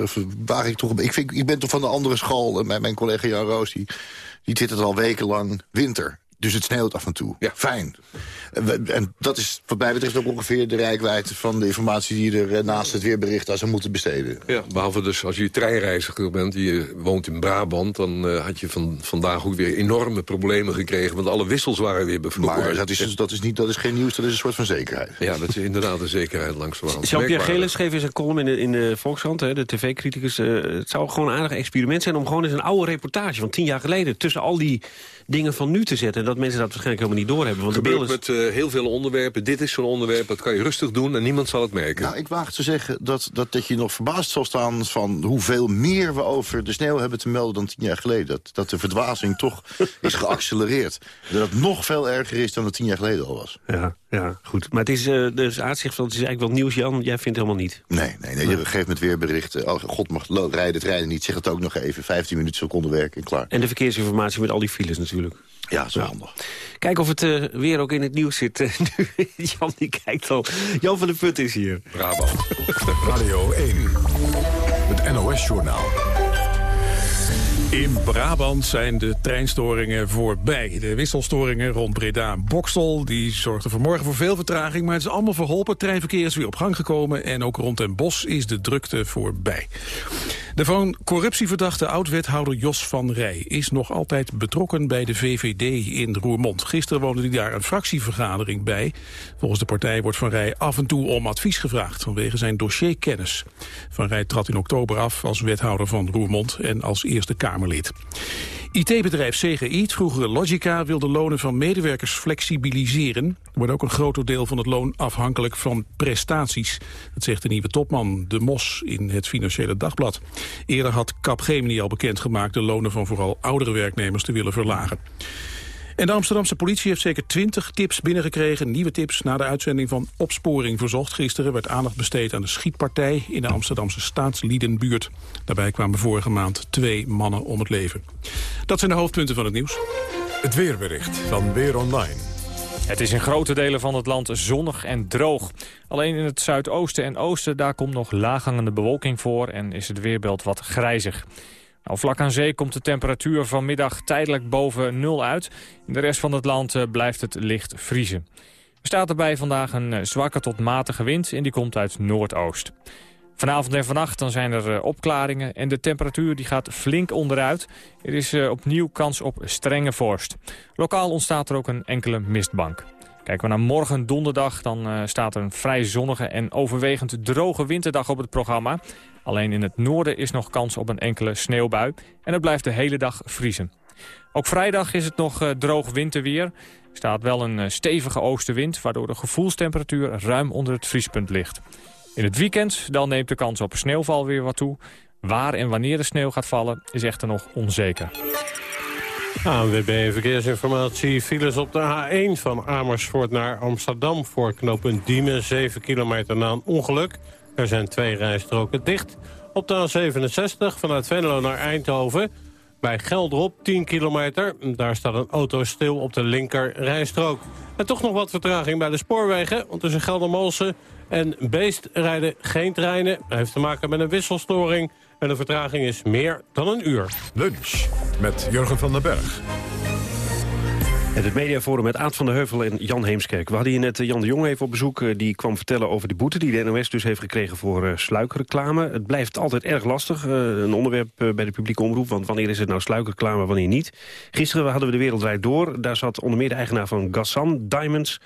waar ik toch... Ik, vind, ik ben toch van de andere school. Mijn, mijn collega Jan Roos, die, die zit het al wekenlang winter. Dus het sneeuwt af en toe. Ja. Fijn. En dat is wat mij betreft ook ongeveer de rijkwijde van de informatie die er eh, naast het weerbericht aan zou moeten besteden. Ja, behalve dus als je treinreiziger bent, je woont in Brabant... dan uh, had je van, vandaag ook weer enorme problemen gekregen... want alle wissels waren weer bevroren. Maar dat is, dus, dat, is niet, dat is geen nieuws, dat is een soort van zekerheid. Ja, dat is inderdaad een zekerheid langs de Jean-Pierre Gelis schreef in zijn column in de, in de Volkskrant, hè, de tv-criticus... Uh, het zou gewoon een aardig experiment zijn om gewoon eens een oude reportage... van tien jaar geleden tussen al die dingen van nu te zetten. Dat mensen dat waarschijnlijk helemaal niet doorhebben. Want de beelden... met uh, heel veel onderwerpen. Dit is zo'n onderwerp, dat kan je rustig doen en niemand zal het merken. Nou, ik waag te zeggen dat, dat, dat je nog verbaasd zal staan... van hoeveel meer we over de sneeuw hebben te melden dan tien jaar geleden. Dat, dat de verdwazing toch is geaccelereerd. Dat het nog veel erger is dan het tien jaar geleden al was. Ja, ja goed. Maar het is uh, dus uitzicht van het is eigenlijk wel nieuws, Jan. Jij vindt helemaal niet. Nee, nee, nee. Je geeft met weerberichten. Oh, God mag rijden, het rijden niet. Zeg het ook nog even. 15 minuten seconde werken en klaar. En de verkeersinformatie met al die files natuurlijk. Ja, zo handig. Kijk of het uh, weer ook in het nieuws zit. nu, Jan die kijkt al. Jan van der Put is hier. Bravo. Radio 1. Het NOS-journaal. In Brabant zijn de treinstoringen voorbij. De wisselstoringen rond Breda en Boksel die zorgden vanmorgen voor veel vertraging... maar het is allemaal verholpen. Treinverkeer is weer op gang gekomen... en ook rond Den Bosch is de drukte voorbij. De van corruptie verdachte oud-wethouder Jos van Rij... is nog altijd betrokken bij de VVD in Roermond. Gisteren woonde hij daar een fractievergadering bij. Volgens de partij wordt Van Rij af en toe om advies gevraagd... vanwege zijn dossierkennis. Van Rij trad in oktober af als wethouder van Roermond... en als Eerste Kamerlid. IT-bedrijf CGI, vroegere Logica, wil de lonen van medewerkers flexibiliseren. Er wordt ook een groter deel van het loon afhankelijk van prestaties. Dat zegt de nieuwe topman De Mos in het Financiële Dagblad. Eerder had Capgemini al bekendgemaakt de lonen van vooral oudere werknemers te willen verlagen. En de Amsterdamse politie heeft zeker 20 tips binnengekregen. Nieuwe tips na de uitzending van Opsporing Verzocht. Gisteren werd aandacht besteed aan de schietpartij in de Amsterdamse staatsliedenbuurt. Daarbij kwamen vorige maand twee mannen om het leven. Dat zijn de hoofdpunten van het nieuws. Het weerbericht van Weer Online. Het is in grote delen van het land zonnig en droog. Alleen in het zuidoosten en oosten daar komt nog laaghangende bewolking voor... en is het weerbeeld wat grijzig. Nou, vlak aan zee komt de temperatuur vanmiddag tijdelijk boven nul uit. In de rest van het land eh, blijft het licht vriezen. Er staat erbij vandaag een eh, zwakke tot matige wind en die komt uit noordoost. Vanavond en vannacht dan zijn er eh, opklaringen en de temperatuur die gaat flink onderuit. Er is opnieuw kans op strenge vorst. Lokaal ontstaat er ook een enkele mistbank. Kijken we naar morgen donderdag, dan staat er een vrij zonnige en overwegend droge winterdag op het programma. Alleen in het noorden is nog kans op een enkele sneeuwbui en het blijft de hele dag vriezen. Ook vrijdag is het nog droog winterweer. Er staat wel een stevige oostenwind, waardoor de gevoelstemperatuur ruim onder het vriespunt ligt. In het weekend dan neemt de kans op sneeuwval weer wat toe. Waar en wanneer de sneeuw gaat vallen is echter nog onzeker. ANWB Verkeersinformatie. Files op de A1 van Amersfoort naar Amsterdam... voor knooppunt Diemen, 7 kilometer na een ongeluk. Er zijn twee rijstroken dicht. Op de A67 vanuit Venlo naar Eindhoven... bij Geldrop, 10 kilometer. Daar staat een auto stil op de linker rijstrook. En toch nog wat vertraging bij de spoorwegen... want tussen Geldermalsen en Beest rijden geen treinen. Dat heeft te maken met een wisselstoring... En de vertraging is meer dan een uur. Lunch met Jurgen van den Berg. En het mediaforum met Aad van der Heuvel en Jan Heemskerk. We hadden hier net eh, Jan de Jong even op bezoek. Eh, die kwam vertellen over de boete die de NOS dus heeft gekregen voor uh, sluikreclame. Het blijft altijd erg lastig, een onderwerp bij de publieke omroep. Want wanneer is het nou sluikreclame, wanneer niet? Gisteren hadden we de Wereldwijd Door. Daar zat onder meer de eigenaar van Gassan Diamonds...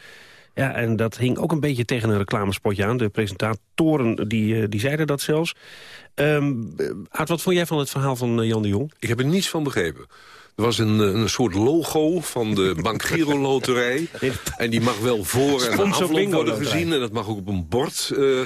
Ja, en dat hing ook een beetje tegen een reclamespotje aan. De presentatoren die, die zeiden dat zelfs. Um, Aad, wat vond jij van het verhaal van Jan de Jong? Ik heb er niets van begrepen. Er was een, een soort logo van de Bank Giro Loterij. en die mag wel voor en afloop worden gezien. En dat mag ook op een bord uh,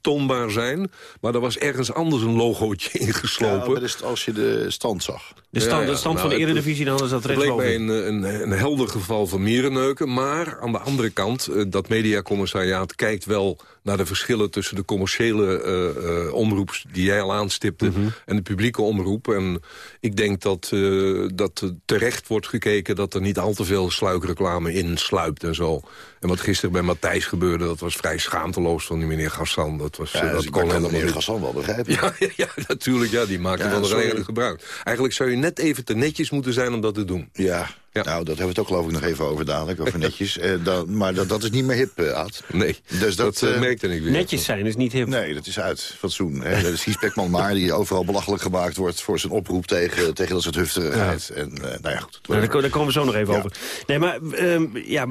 toonbaar zijn. Maar er was ergens anders een logootje ingeslopen. Ja, dat is als je de stand zag. De stand, de stand van de nou, Eredivisie dan is dat Het bleek mij een, een, een, helder geval van mierenneuken. Maar aan de andere kant, uh, dat mediacommissariaat kijkt wel naar de verschillen tussen de commerciële uh, uh, omroep die jij al aanstipte mm -hmm. en de publieke omroep. En ik denk dat, uh, dat terecht wordt gekeken dat er niet al te veel sluikreclame in sluipt en zo. En wat gisteren bij Matthijs gebeurde, dat was vrij schaamteloos van die meneer Gassan. Dat, was, ja, dat kon helemaal meneer Gassan wel begrijpen. Ja, ja, ja, natuurlijk, ja, die maakte ja, wel redelijk gebruik. Eigenlijk zou je net even te netjes moeten zijn om dat te doen. Ja, ja. Nou, dat hebben we het ook geloof ik nog even over dadelijk, over netjes. eh, dan, maar dat, dat is niet meer hip, uh, Aad. Nee, dus dat, dat uh, merkte ik weer. Netjes zijn is niet hip. Nee, dat is uit fatsoen. Hè. Dat is Beckman maar, die overal belachelijk gemaakt wordt... voor zijn oproep tegen, tegen dat soort hufterigheid. Ja. En, uh, nou ja, goed. Nou, daar, daar, komen we zo nog even ja. over. Nee, maar um, ja,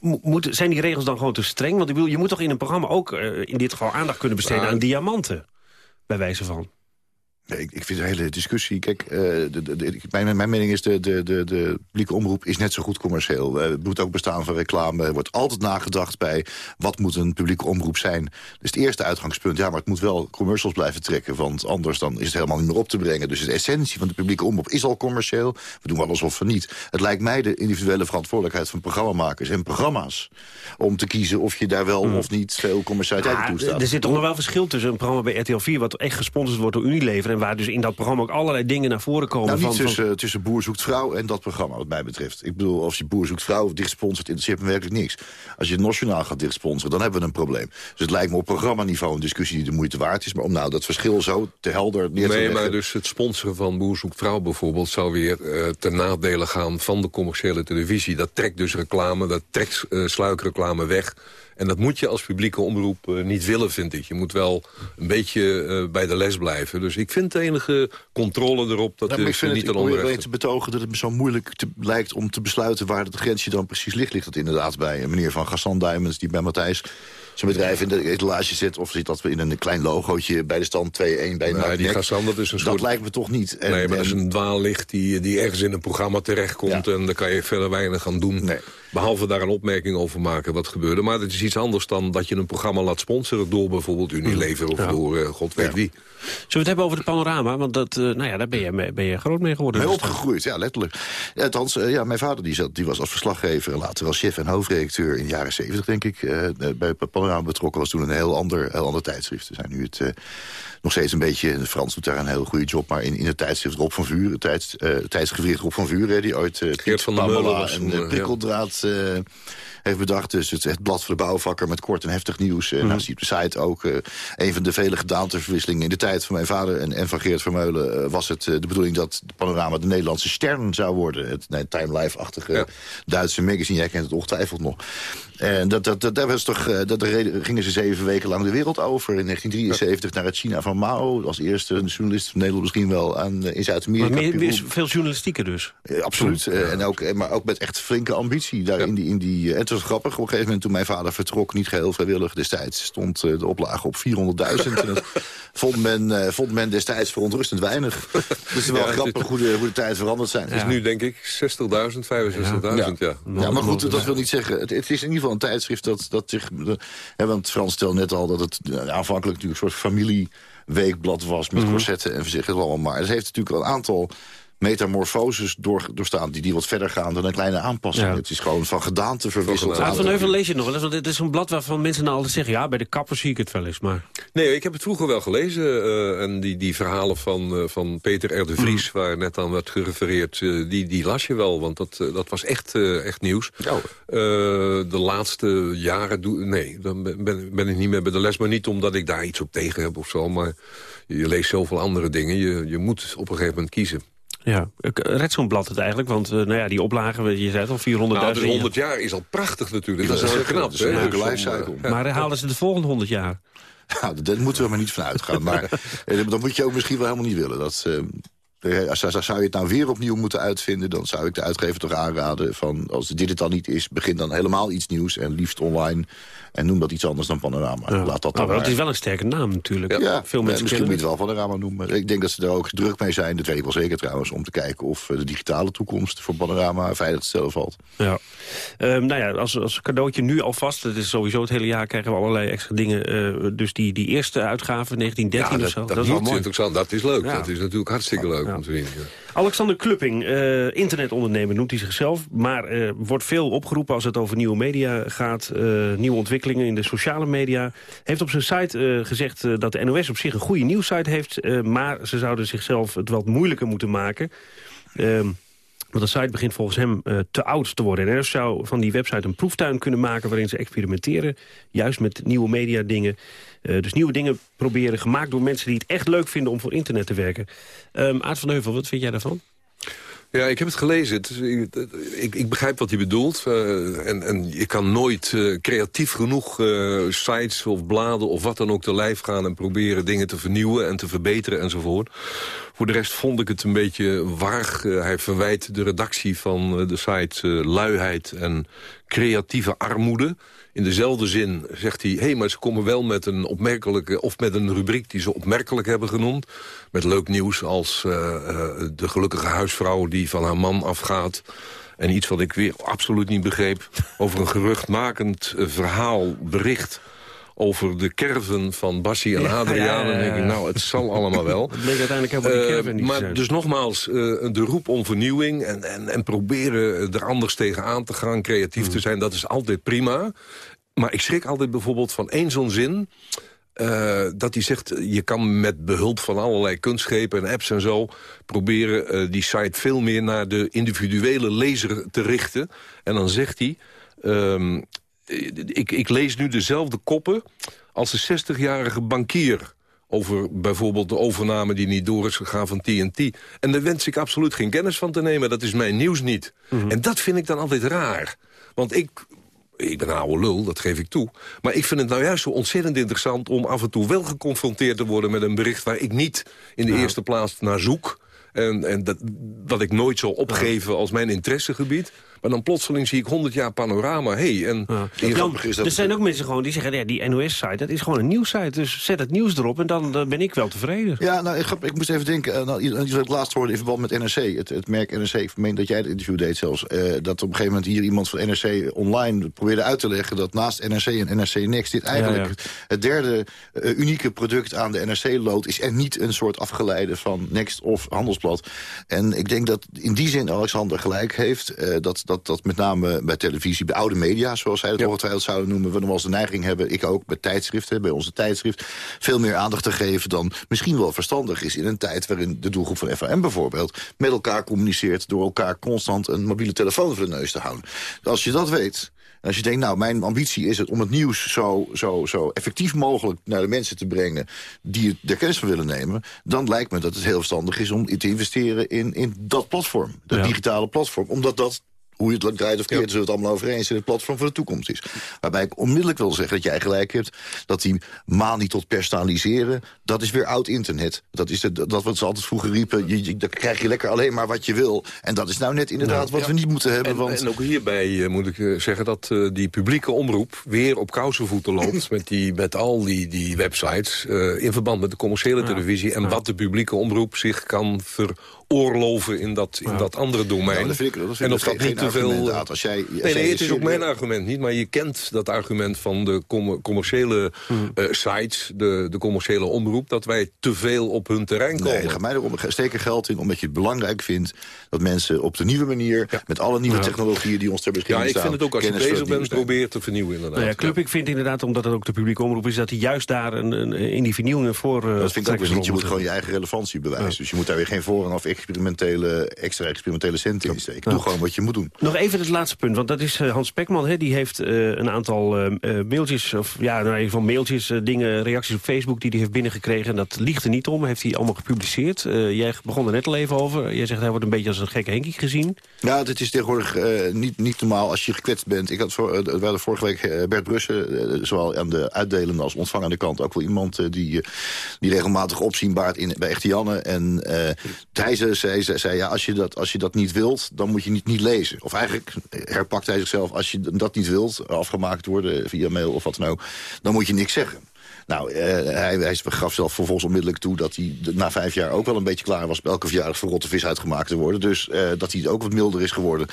moet, zijn die regels dan gewoon te streng? Want ik bedoel, je moet toch in een programma ook in dit geval aandacht kunnen besteden... aan diamanten, bij wijze van. Nee, ik, ik vind de hele discussie... Kijk, uh, de, mijn, mijn mening is... de, de, de, de publieke omroep is net zo goed commercieel. Uh, het moet ook bestaan van reclame. Er wordt altijd nagedacht bij... wat moet een publieke omroep zijn. Dus het eerste uitgangspunt... ja, maar het moet wel commercials blijven trekken... want anders dan is het helemaal niet meer op te brengen. Dus de essentie van de publieke omroep is al commercieel. We doen wel alsof we niet. Het lijkt mij de individuele verantwoordelijkheid... van programmamakers en programma's... om te kiezen of je daar wel mm. of niet veel commercialiteit in toestaat. Er zit toch nog wel verschil tussen een programma bij RTL 4... wat echt gesponsord wordt door Unilever waar dus in dat programma ook allerlei dingen naar voren komen. Nou, van, niet tussen, van... tussen Boer zoekt vrouw en dat programma, wat mij betreft. Ik bedoel, als je Boer zoekt vrouw dicht sponsort, interesseert me werkelijk niks. Als je het nationaal gaat dicht sponsoren, dan hebben we een probleem. Dus het lijkt me op programmaniveau een discussie die de moeite waard is. Maar om nou dat verschil zo te helder neer te nee, leggen... Nee, maar dus het sponsoren van Boer zoekt vrouw bijvoorbeeld... zou weer uh, ten nadele gaan van de commerciële televisie. Dat trekt dus reclame, dat trekt uh, sluikreclame weg... En dat moet je als publieke omroep uh, niet willen, vind ik. Je moet wel een beetje uh, bij de les blijven. Dus ik vind de enige controle erop dat ja, is niet te onderrichten. Ik te betogen dat het me zo moeilijk te, lijkt om te besluiten... waar het grensje dan precies ligt. Ligt dat inderdaad bij een meneer van Gassan Diamonds... die bij Matthijs zijn bedrijf in de etalage zit... of zit dat we in een klein logootje bij de stand 2-1 bij nee, die Gassan, dat is een soort... Dat lijkt me toch niet. En, nee, maar dat is een dwaallicht die, die ergens in een programma terechtkomt... Ja. en daar kan je verder weinig aan doen. Nee. Behalve daar een opmerking over maken wat gebeurde. Maar het is iets anders dan dat je een programma laat sponsoren... door bijvoorbeeld Unilever of ja. door uh, god weet ja. wie. Zullen we het hebben over het panorama? Want dat, uh, nou ja, daar ben je, mee, ben je groot mee geworden. Mee opgegroeid, ja, letterlijk. Ja, althans, uh, ja, mijn vader die, zat, die was als verslaggever... en later als chef en hoofdredacteur in de jaren zeventig, denk ik... bij Panorama betrokken was toen een heel ander, heel ander tijdschrift. We zijn nu het nog steeds een beetje... Frans doet daar een heel goede job, maar in, in het tijdschrift Rob van Vuur... tijd, uh, tijdsgevricht Rob van Vuur, hè, die ooit uh, Geert van der Molen en uh, uh, heeft bedacht. Dus het, het, blad voor de bouwvakker met kort en heftig nieuws. En mm. zie je op de site ook een van de vele gedaanteverwisselingen... in de tijd van mijn vader en, en van Geert Vermeulen... was het de bedoeling dat de panorama de Nederlandse stern zou worden. Het nee, Time Life-achtige ja. Duitse magazine. Jij kent het ongetwijfeld nog. En dat, dat, dat, daar was toch, dat reden, gingen ze zeven weken lang de wereld over. In 1973 naar het China van Mao. Als eerste journalist van Nederland misschien wel aan, in Zuid-Amerika. Veel journalistieken dus. Ja, absoluut. Ja. En ook, maar ook met echt flinke ambitie. Daar ja. in die, in die, en het was grappig. Op een gegeven moment toen mijn vader vertrok, niet geheel vrijwillig destijds... stond de oplage op 400.000. en dat vond men, vond men destijds verontrustend weinig. dus het is wel grappig hoe de, hoe de tijd veranderd zijn. Het is nu denk ik 60.000, 65.000, ja. Ja. ja. maar goed, dat wil niet zeggen. Het, het is in ieder geval een tijdschrift dat, dat zich... Hè, want Frans stelde net al dat het aanvankelijk natuurlijk een soort familie weekblad was met mm -hmm. corsetten en voorzichtig allemaal. Maar het heeft natuurlijk wel een aantal metamorfoses door, doorstaan... Die, die wat verder gaan dan een kleine aanpassing. Ja. Het is gewoon van gedaante verwisseld. Aad van Heuvel lees je het nog wel eens, want het is een blad waarvan mensen nou altijd zeggen... ja, bij de kapper zie ik het wel eens, maar... Nee, ik heb het vroeger wel gelezen. eh, en die, die verhalen van, eh, van Peter R. de Vries, waar net aan werd gerefereerd... eh, die, die las je wel, want dat, dat was echt, eh, echt nieuws. Eh, de laatste jaren... Doe, nee, dan ben, ben, ben ik niet meer bij de les. Maar niet omdat ik daar iets op tegen heb of zo. Maar je leest zoveel andere dingen. Je, je moet op een gegeven moment kiezen. Ja, ik- red zo'n blad het eigenlijk, want eh, nou ja, die oplagen, je zei het al, 400.000. Nou, dus 100 jaar is al prachtig natuurlijk. Dat is wel knap. Dat is een hè? leuke Dus lifecycle. eh, Maar halen ze de volgende 100 jaar? Nou, daar moeten we maar niet van uitgaan. Maar eh, dan moet je ook misschien wel helemaal niet willen. Dat, eh, als, als- zou je het nou weer opnieuw moeten uitvinden... dan zou ik de uitgever toch aanraden van... als dit het dan niet is, begin dan helemaal iets nieuws... en liefst online. En noem dat iets anders dan Panorama. Laat dat Nou, dan maar maar. het is wel een sterke naam natuurlijk. Ja, Veel mensen misschien moet je het. wel Panorama noemen. Ik denk dat ze er ook druk mee zijn, dat weet ik wel zeker trouwens... om te kijken of eh, de digitale toekomst voor Panorama veilig te stellen valt. Ja. Ehm, nou ja, als, als cadeautje nu alvast, het is sowieso het hele jaar krijgen we allerlei extra dingen. eh, dus die, die eerste uitgave, 1913 Ja, of zo, dat, dat, dat, is wel mooi. Dat is leuk. Dat is natuurlijk hartstikke leuk om te zien. Alexander Klupping, eh, internetondernemer noemt hij zichzelf... maar eh, wordt veel opgeroepen als het over nieuwe media gaat... eh, nieuwe ontwikkelingen in de sociale media. Heeft op zijn site gezegd dat de NOS op zich een goede nieuwssite heeft... maar ze zouden zichzelf het wat moeilijker moeten maken... Ehm, want de site begint volgens hem te oud te worden. En NOS zou van die website een proeftuin kunnen maken... waarin ze experimenteren, juist met nieuwe media dingen. Eh, dus nieuwe dingen proberen, gemaakt door mensen die het echt leuk vinden... om voor internet te werken. Ehm Aad van Heuvel, wat vind jij daarvan? Ja, ik heb het gelezen. Ik, ik, begrijp wat hij bedoelt. eh, en, en je kan nooit eh, creatief genoeg sites of bladen of wat dan ook te lijf gaan... en proberen dingen te vernieuwen en te verbeteren enzovoort. Voor de rest vond ik het een beetje waag. Hij verwijt de redactie van de site luiheid en creatieve armoede. In dezelfde zin zegt hij... hé, maar ze komen wel met een opmerkelijke... of met een rubriek die ze opmerkelijk hebben genoemd. Met leuk nieuws als eh, eh, de gelukkige huisvrouw... die van haar man afgaat. En iets wat ik weer absoluut niet begreep... over een geruchtmakend eh, verhaal, bericht... over de kerven van Bassie en Ja, Adriaan. ja, ja, En denk ik, nou, het zal allemaal wel. Het bleek uiteindelijk helemaal die Eh, caravan niet maar zijn. dus nogmaals, eh, de roep om vernieuwing en, en, en proberen er anders tegenaan te gaan, creatief Hmm. te zijn, dat is altijd prima. Maar ik schrik altijd bijvoorbeeld van één zo'n zin... eh, dat hij zegt, je kan met behulp van allerlei kunstgrepen en apps en zo... proberen die site veel meer naar de individuele lezer te richten. En dan zegt hij... ehm, ik, ik lees nu dezelfde koppen als de 60-jarige bankier over bijvoorbeeld de overname die niet door is gegaan van TNT. En daar wens ik absoluut geen kennis van te nemen. Dat is mijn nieuws niet. En dat vind ik dan altijd raar. Want ik, ik ben een oude lul, dat geef ik toe. Maar ik vind het nou juist zo ontzettend interessant... om af en toe wel geconfronteerd te worden met een bericht... waar ik niet in de eerste plaats naar zoek. En, en dat, dat ik nooit zal opgeven als mijn interessegebied. Maar dan plotseling zie ik 100 jaar panorama. Hey, en Jan, er zijn ook mensen gewoon die zeggen... Ja, die NOS-site, dat is gewoon een nieuwssite. Dus zet het nieuws erop en dan, dan ben ik wel tevreden. Ja, nou, ik, ik moest even denken, uh, nou, wat ik laatst hoorde in verband met NRC. Het, het merk NRC, ik meen dat jij het interview deed zelfs. Uh, dat op een gegeven moment hier iemand van NRC online probeerde uit te leggen... dat naast NRC en NRC Next dit eigenlijk Ja, ja. het derde uh, unieke product aan de NRC-lood is... en niet een soort afgeleide van Next of Handelsblad. En ik denk dat in die zin Alexander gelijk heeft... Uh, dat, dat, dat met name bij televisie, bij oude media... zoals zij het ongetwijfeld zouden noemen... we nog wel eens de neiging hebben, ik ook, bij tijdschriften... bij onze tijdschrift, veel meer aandacht te geven... dan misschien wel verstandig is in een tijd waarin de doelgroep van FAM bijvoorbeeld... met elkaar communiceert door elkaar constant een mobiele telefoon voor de neus te houden. Als je dat weet... En als je denkt, nou, mijn ambitie is het om het nieuws zo, zo, zo effectief mogelijk naar de mensen te brengen die er kennis van willen nemen, dan lijkt me dat het heel verstandig is om te investeren in, in dat platform. Dat Ja. digitale platform. Omdat dat hoe je het draait of keert, zullen we het allemaal over eens... in het platform voor de toekomst is. Waarbij ik onmiddellijk wil zeggen dat jij gelijk hebt... dat die manie tot personaliseren, dat is weer oud internet. Dat is de, dat wat ze altijd vroeger riepen, je, je- dan krijg je lekker alleen maar wat je wil. En dat is nou net inderdaad wat we niet moeten hebben. En, want... en ook hierbij eh, moet ik eh, zeggen dat eh, die publieke omroep weer op kousenvoeten loopt... met, die, met al die, die websites in verband met de commerciële televisie... en wat de publieke omroep zich kan veroorloven in dat, in dat andere domein. Ja, dat vind ik- dat vind en of dat geen- niet argument uit. Als jij, nee, nee, het is ook mijn argument niet. Maar je kent dat argument van de commerciële hmm. uh, sites, de, de commerciële omroep... dat wij te veel op hun terrein komen. Nee, ga mij erom steken geld in, omdat je het belangrijk vindt... dat mensen op de nieuwe manier, met alle nieuwe technologieën die ons ter beschikking staan... Ja, ik vind het ook als je bezig bent, probeer te vernieuwen inderdaad. Nou ja, Club, ik vind inderdaad, omdat het ook de publieke omroep is... dat hij juist daar een, een, in die vernieuwingen voor... Uh, dat vind ik ook weer niet. Je moet gewoon je eigen relevantie bewijzen. Dus je moet daar weer geen voorrang of experimentele, extra experimentele centen in steken. Doe gewoon wat je moet doen. Nog even het laatste punt, want dat is uh, Hans Spekman. Hè, die heeft uh, een aantal uh, mailtjes, of ja, nou, even van mailtjes, dingen, reacties op Facebook die hij heeft binnengekregen. En dat ligt er niet om, heeft hij allemaal gepubliceerd. jij begon er net al even over. Jij zegt hij wordt een beetje als een gekke Henkie gezien. Ja, het is tegenwoordig niet, niet normaal als je gekwetst bent. Ik had voor, we hadden vorige week Bert Brussen, zowel aan de uitdelende als ontvangende kant, ook wel iemand die, die regelmatig opzienbaard in, bij Echte Janne. En hij zei, zei, zei, ja, als je, dat, als je dat niet wilt, dan moet je niet, niet lezen. Of eigenlijk herpakt hij zichzelf, als je dat niet wilt, afgemaakt worden via mail of wat dan ook, dan moet je niks zeggen. Nou, uh, hij, hij gaf zelf vervolgens onmiddellijk toe dat hij na vijf jaar ook wel een beetje klaar was... elke verjaardag voor rotte vis uitgemaakt te worden. Dus uh, dat hij ook wat milder is geworden.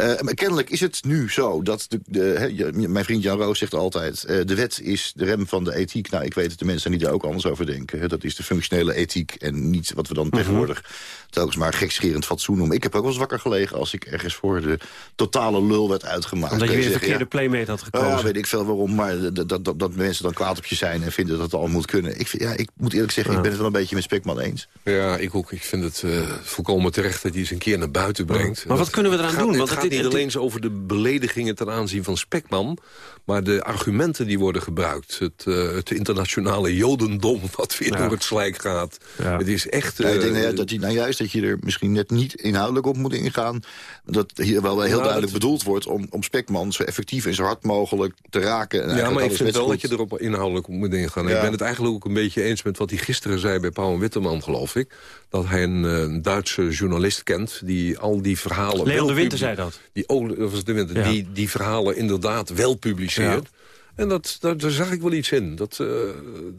Uh, maar kennelijk is het nu zo dat... De, de, mijn vriend Jan Roos zegt altijd... Uh, de wet is de rem van de ethiek. Nou, ik weet het, de mensen die daar ook anders over denken. Dat is de functionele ethiek en niet wat we dan mm -hmm. tegenwoordig telkens maar gekscherend fatsoen noemen. Ik heb ook wel eens wakker gelegen als ik ergens voor de totale lul werd uitgemaakt. Omdat je weer een verkeerde ja, playmate had gekozen. Ja, weet ik veel waarom, maar dat, dat, dat, dat mensen dan kwaad op je zijn... en vinden dat het al moet kunnen. Ik, vind, ja, ik moet eerlijk zeggen, ik ben het wel een beetje met Spekman eens. Ja, ik ook. Ik vind het uh, volkomen terecht dat hij eens een keer naar buiten brengt. Maar wat kunnen we eraan doen? Want het gaat niet alleen over de beledigingen ten aanzien van Spekman... maar de argumenten die worden gebruikt. Het, uh, het internationale jodendom wat weer ja. door het slijk gaat. Ja. Het is echt... Uh, ja, ik denk nou, dat hij nou juist dat je er misschien net niet inhoudelijk op moet ingaan. Dat hier wel heel nou, duidelijk dat... bedoeld wordt om, om Spekman zo effectief en zo hard mogelijk te raken. En ja, maar ik vind wel dat je erop inhoudelijk op moet ingaan. Ja. Ik ben het eigenlijk ook een beetje eens met wat hij gisteren zei bij Paul Witteman, geloof ik. Dat hij een, een Duitse journalist kent die al die verhalen... Leon de Winter zei dat. Die, oh, was de Winter, ja. die, die verhalen inderdaad wel publiceert. Ja. En dat, daar, daar, zag ik wel iets in. Dat, uh,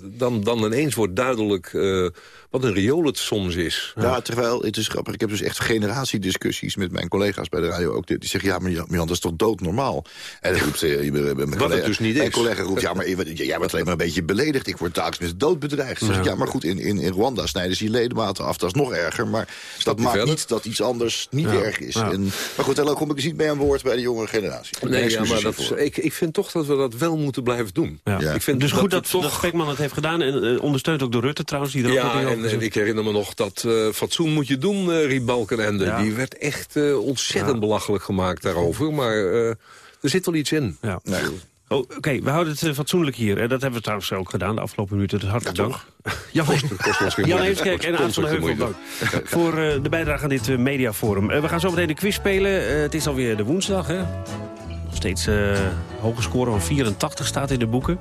dan, dan ineens wordt duidelijk uh, wat een riool het soms is. Ja, ja, terwijl, het is grappig, ik heb dus echt generatiediscussies met mijn collega's bij de radio ook. Die zeggen, ja, maar Jan, dat is toch doodnormaal? En dan roept uh, mijn, wat het dus niet mijn collega roept, ja, maar jij wordt alleen maar een beetje beledigd. Ik word dagelijks met dood bedreigd. Ja. ja, maar goed, in, in, in Rwanda snijden ze je ledematen af. Dat is nog erger, maar Stap dat maakt verder? niet dat iets anders niet ja. erg is. En, maar goed, dan kom ik eens niet mee aan woord bij de jongere generatie. Nee, ja, maar dat, ik, ik vind toch dat we dat wel moeten blijven doen. Ja. Ik vind dus goed dat, dat, toch... Spekman het heeft gedaan. En uh, ondersteunt ook door Rutte trouwens. Die er ja, ook en, en ik herinner me nog dat uh, fatsoen moet je doen, uh, riep Balkenende. Ja. Die werd echt uh, ontzettend ja. belachelijk gemaakt daarover. Maar er zit wel iets in. Ja. Nee. Oh, Oké, okay, we houden het fatsoenlijk hier. En dat hebben we trouwens ook gedaan de afgelopen minuten. Dus hartelijk dank. Jan, Jan Heemskerk en Aad van de Heuvel, dank voor de bijdrage aan dit mediaforum. we gaan zo meteen de quiz spelen. het is alweer de woensdag, hè? Steeds uh, hoge score van 84 staat in de boeken.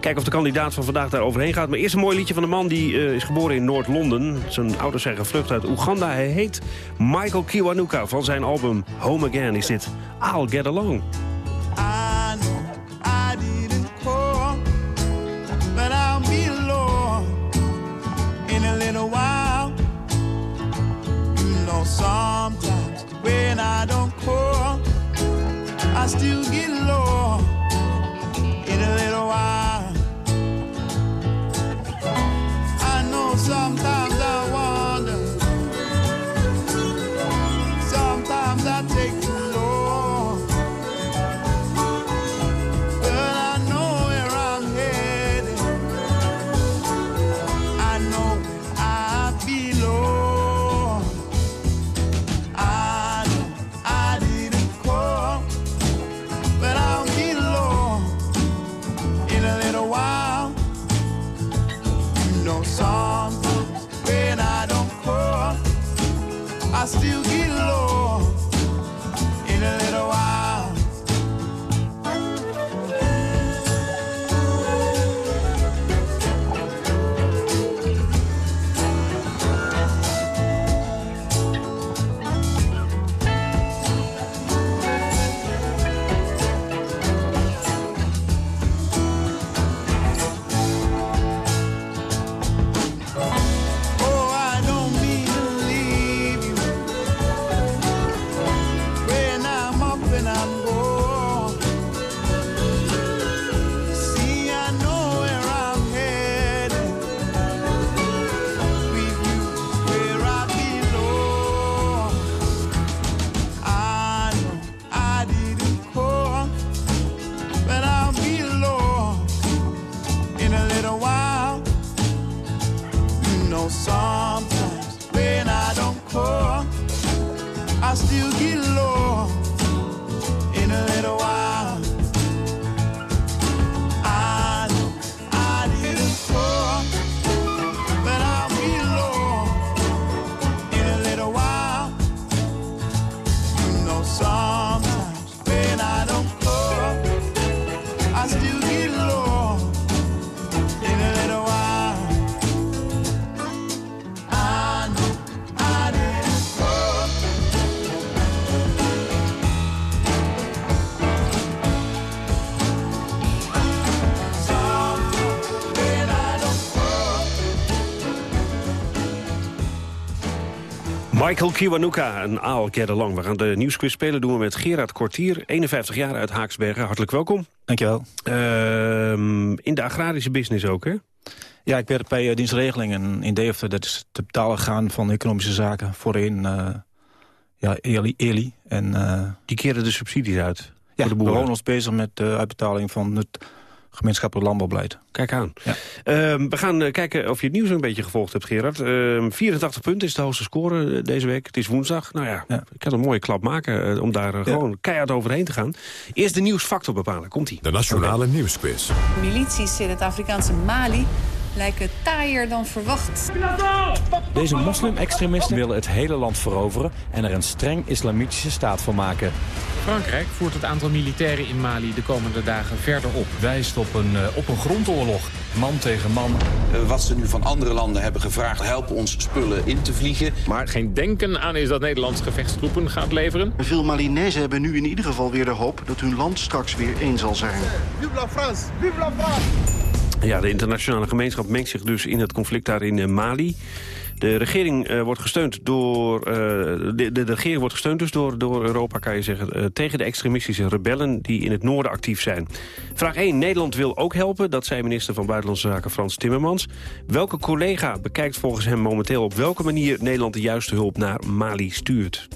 Kijken of de kandidaat van vandaag daar overheen gaat. Maar eerst een mooi liedje van een man die uh, is geboren in Noord-Londen. Zijn ouders zijn gevlucht uit Oeganda. Hij heet Michael Kiwanuka. Van zijn album Home Again is dit I'll Get Along. Still Michael Kiwanuka en I'll Get Along. We gaan de nieuwsquiz spelen. doen we met Gerard Kortier, 51 jaar uit Haaksbergen. Hartelijk welkom. Dankjewel. Ehm in de agrarische business ook, hè? Ja, ik werk bij uh, dienstregeling en in Deventer. Dat is te betalen gaan van economische zaken. Voorheen, uh, ja, Eli. Eli en, uh, Die keren de subsidies uit ja, voor de we boeren? houden ons bezig met de uitbetaling van het gemeenschappelijk landbouwbeleid. Kijk aan. Ja. Ehm, we gaan eh, kijken of je het nieuws een beetje gevolgd hebt, Gerard. Ehm 84 punten is de hoogste score eh, deze week. Het is woensdag. Nou ja, ik kan een mooie klap maken eh, om daar gewoon keihard overheen te gaan. Eerst de nieuwsfactor bepalen. Komt-ie. De Nationale Nieuwsquiz. Milities in het Afrikaanse Mali lijken taaier dan verwacht. Deze moslim-extremisten willen het hele land veroveren... en er een streng islamitische staat van maken. Frankrijk voert het aantal militairen in Mali de komende dagen verder op. Wijst op een, eh, op een grondoorlog. Man tegen man. Eh, wat ze nu van andere landen hebben gevraagd... helpen ons spullen in te vliegen. Maar geen denken aan is dat Nederland gevechtstroepen gaat leveren. Veel Malinezen hebben nu in ieder geval weer de hoop... dat hun land straks weer één zal zijn. Vive la France! Vive la France! Ja, de internationale gemeenschap mengt zich dus in het conflict daar in eh, Mali. De regering eh, wordt gesteund door. eh, de, regering wordt gesteund dus door, door Europa, kan je zeggen. tegen de extremistische rebellen die in het noorden actief zijn. Vraag 1. Nederland wil ook helpen. Dat zei minister van Buitenlandse Zaken Frans Timmermans. Welke collega bekijkt volgens hem momenteel op welke manier Nederland de juiste hulp naar Mali stuurt?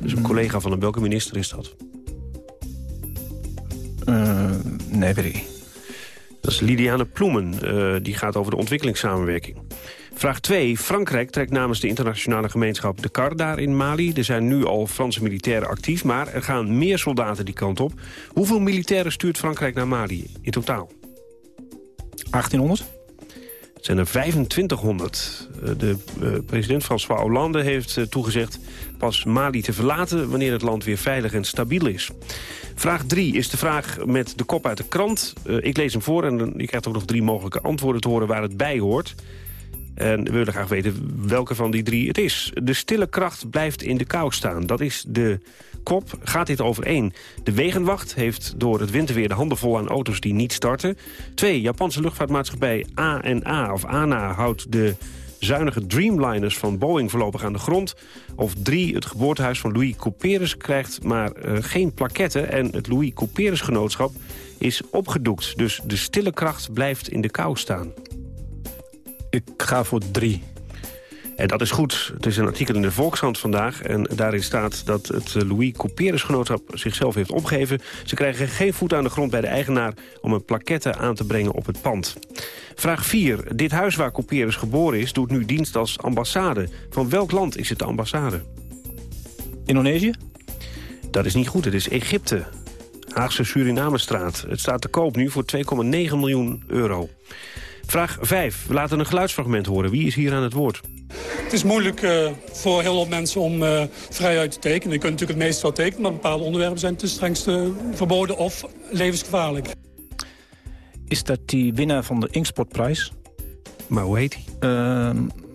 Dus een collega van hem. Welke minister is dat? Nee, weet ik. Dat is Lidiane Ploemen. Uh, die gaat over de ontwikkelingssamenwerking. Vraag 2. Frankrijk trekt namens de internationale gemeenschap de kar daar in Mali. Er zijn nu al Franse militairen actief, maar er gaan meer soldaten die kant op. Hoeveel militairen stuurt Frankrijk naar Mali in totaal? 1800? Zijn er 2500. De uh, president François Hollande heeft uh, toegezegd pas Mali te verlaten... wanneer het land weer veilig en stabiel is. Vraag 3 is de vraag met de kop uit de krant. Ik lees hem voor en je krijgt ook nog drie mogelijke antwoorden te horen waar het bij hoort. En we willen graag weten welke van die drie het is. De stille kracht blijft in de kou staan. Dat is de kop. Gaat dit overeen? De Wegenwacht heeft door het winterweer de handen vol aan auto's die niet starten. Twee, Japanse luchtvaartmaatschappij ANA of ANA houdt de zuinige Dreamliners van Boeing voorlopig aan de grond. Of drie, het geboortehuis van Louis Couperus krijgt maar uh, geen plaketten... en het Louis Couperus genootschap is opgedoekt. Dus de stille kracht blijft in de kou staan. Ik ga voor drie. En dat is goed. Het is een artikel in de Volkshand vandaag. En daarin staat dat het Louis Couperus genootschap zichzelf heeft opgegeven. Ze krijgen geen voet aan de grond bij de eigenaar... om een plaquette aan te brengen op het pand. Vraag 4. Dit huis waar Couperus geboren is... doet nu dienst als ambassade. Van welk land is het de ambassade? Indonesië? Dat is niet goed. Het is Egypte. Haagse Surinamestraat. Het staat te koop nu voor 2,9 miljoen euro. Vraag 5. We laten een geluidsfragment horen. Wie is hier aan het woord? Het is moeilijk uh, voor heel veel mensen om uh, vrijuit te tekenen. Je kunt natuurlijk het meest wel tekenen, maar bepaalde onderwerpen zijn ten strengste verboden of levensgevaarlijk. Is dat die winnaar van de Inksportprijs? Maar hoe heet hij? Uh,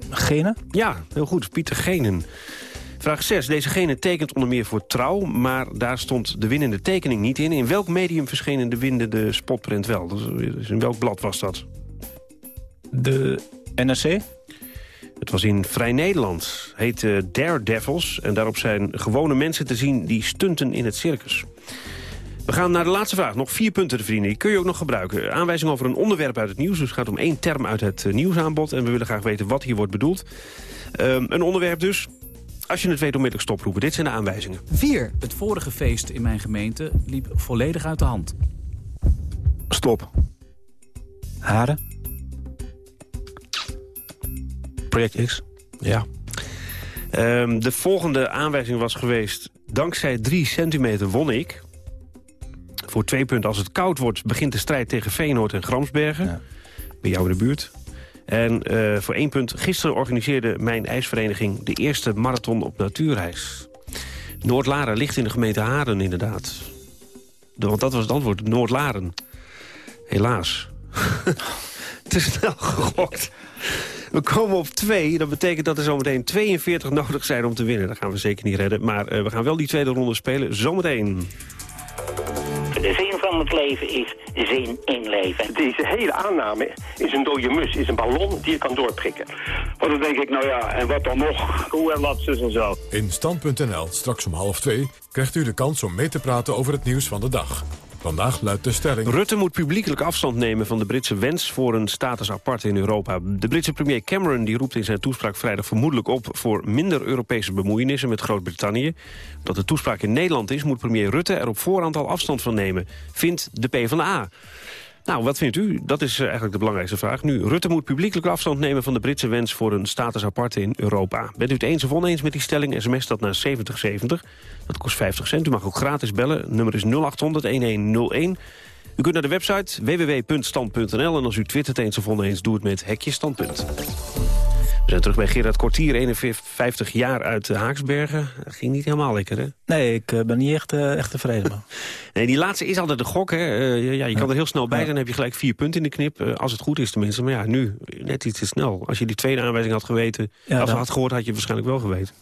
Gene? Ja, heel goed. Pieter Genen. Vraag 6. Deze Gene tekent onder meer voor Trouw, maar daar stond de winnende tekening niet in. In welk medium verschenen de winnende spotprint wel? Dus in welk blad was dat? De NRC? Het was in Vrij Nederland. Heet uh, Daredevils. En daarop zijn gewone mensen te zien die stunten in het circus. We gaan naar de laatste vraag. Nog vier punten te verdienen. Die kun je ook nog gebruiken. Aanwijzing over een onderwerp uit het nieuws. Dus het gaat om één term uit het uh, nieuwsaanbod. En we willen graag weten wat hier wordt bedoeld. Um, een onderwerp dus. Als je het weet, onmiddellijk stoproepen. Dit zijn de aanwijzingen. 4. Het vorige feest in mijn gemeente liep volledig uit de hand. Stop. Haren. Project X. Ja. Um, de volgende aanwijzing was geweest... dankzij 3 centimeter won ik. Voor twee punten, als het koud wordt... begint de strijd tegen Feyenoord en Gramsbergen. Ja. Bij jou in de buurt. En uh, voor één punt, gisteren organiseerde mijn ijsvereniging... de eerste marathon op natuurreis. Noordlaren ligt in de gemeente Haren, inderdaad. De, want dat was het antwoord, Noordlaren. Helaas. Te snel gegokt. We komen op 2. Dat betekent dat er zometeen 42 nodig zijn om te winnen. Dat gaan we zeker niet redden. Maar uh, we gaan wel die tweede ronde spelen. Zometeen. De zin van het leven is zin in leven. Deze hele aanname is een dode mus, is een ballon die je kan doorprikken. Maar dan denk ik, nou ja, en wat dan nog? Hoe en wat, zus en zo. In Stand.nl, straks om half twee, krijgt u de kans om mee te praten over het nieuws van de dag. Vandaag luidt de stelling... Rutte moet publiekelijk afstand nemen van de Britse wens voor een status apart in Europa. De Britse premier Cameron die roept in zijn toespraak vrijdag vermoedelijk op... voor minder Europese bemoeienissen met Groot-Brittannië. Dat de toespraak in Nederland is, moet premier Rutte er op voorhand al afstand van nemen. Vindt de PvdA. Nou, wat vindt u? Dat is eh, eigenlijk de belangrijkste vraag. Nu, Rutte moet publiekelijk afstand nemen van de Britse wens voor een status apart in Europa. Bent u het eens of oneens met die stelling? SMS dat naar 7070. Dat kost 50 cent. U mag ook gratis bellen. Nummer is 0800-1101. U kunt naar de website www.stand.nl en als u twittert eens of oneens, doe het met hekje standpunt. We zijn terug bij Gerard Kortier, 51 jaar uit eh, Haaksbergen. Dat ging niet helemaal lekker, hè? Nee, ik eh, ben niet echt, uh, echt tevreden. nee, die laatste is altijd de gok, hè? Uh, ja, je kan er heel snel bij zijn, dan heb je gelijk vier punten in de knip. als het goed is tenminste. Maar ja, nu net iets te snel. Als je die tweede aanwijzing had geweten, ja, of had gehoord, had je het waarschijnlijk wel geweten.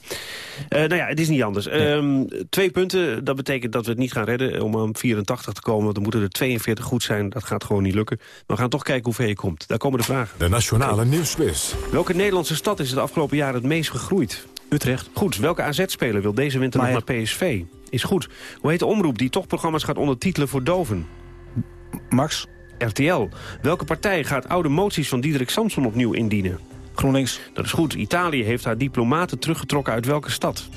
nou ja, het is niet anders. Um, twee punten, dat betekent dat we het niet gaan redden om aan 84 te komen. Want dan moeten er 42 goed zijn. Dat gaat gewoon niet lukken. Maar we gaan toch kijken hoe ver je komt. Daar komen de vragen. De Nationale Nieuwsquiz. Welke Nederlandse stad is het afgelopen jaar het meest gegroeid? Utrecht. Goed, welke AZ-speler wil deze winter nog naar PSV? Is goed. Hoe heet de omroep die toch programma's gaat ondertitelen voor doven? Max. RTL. Welke partij gaat oude moties van Diederik Samson opnieuw indienen? GroenLinks. Dat is goed. Italië heeft haar diplomaten teruggetrokken uit welke stad?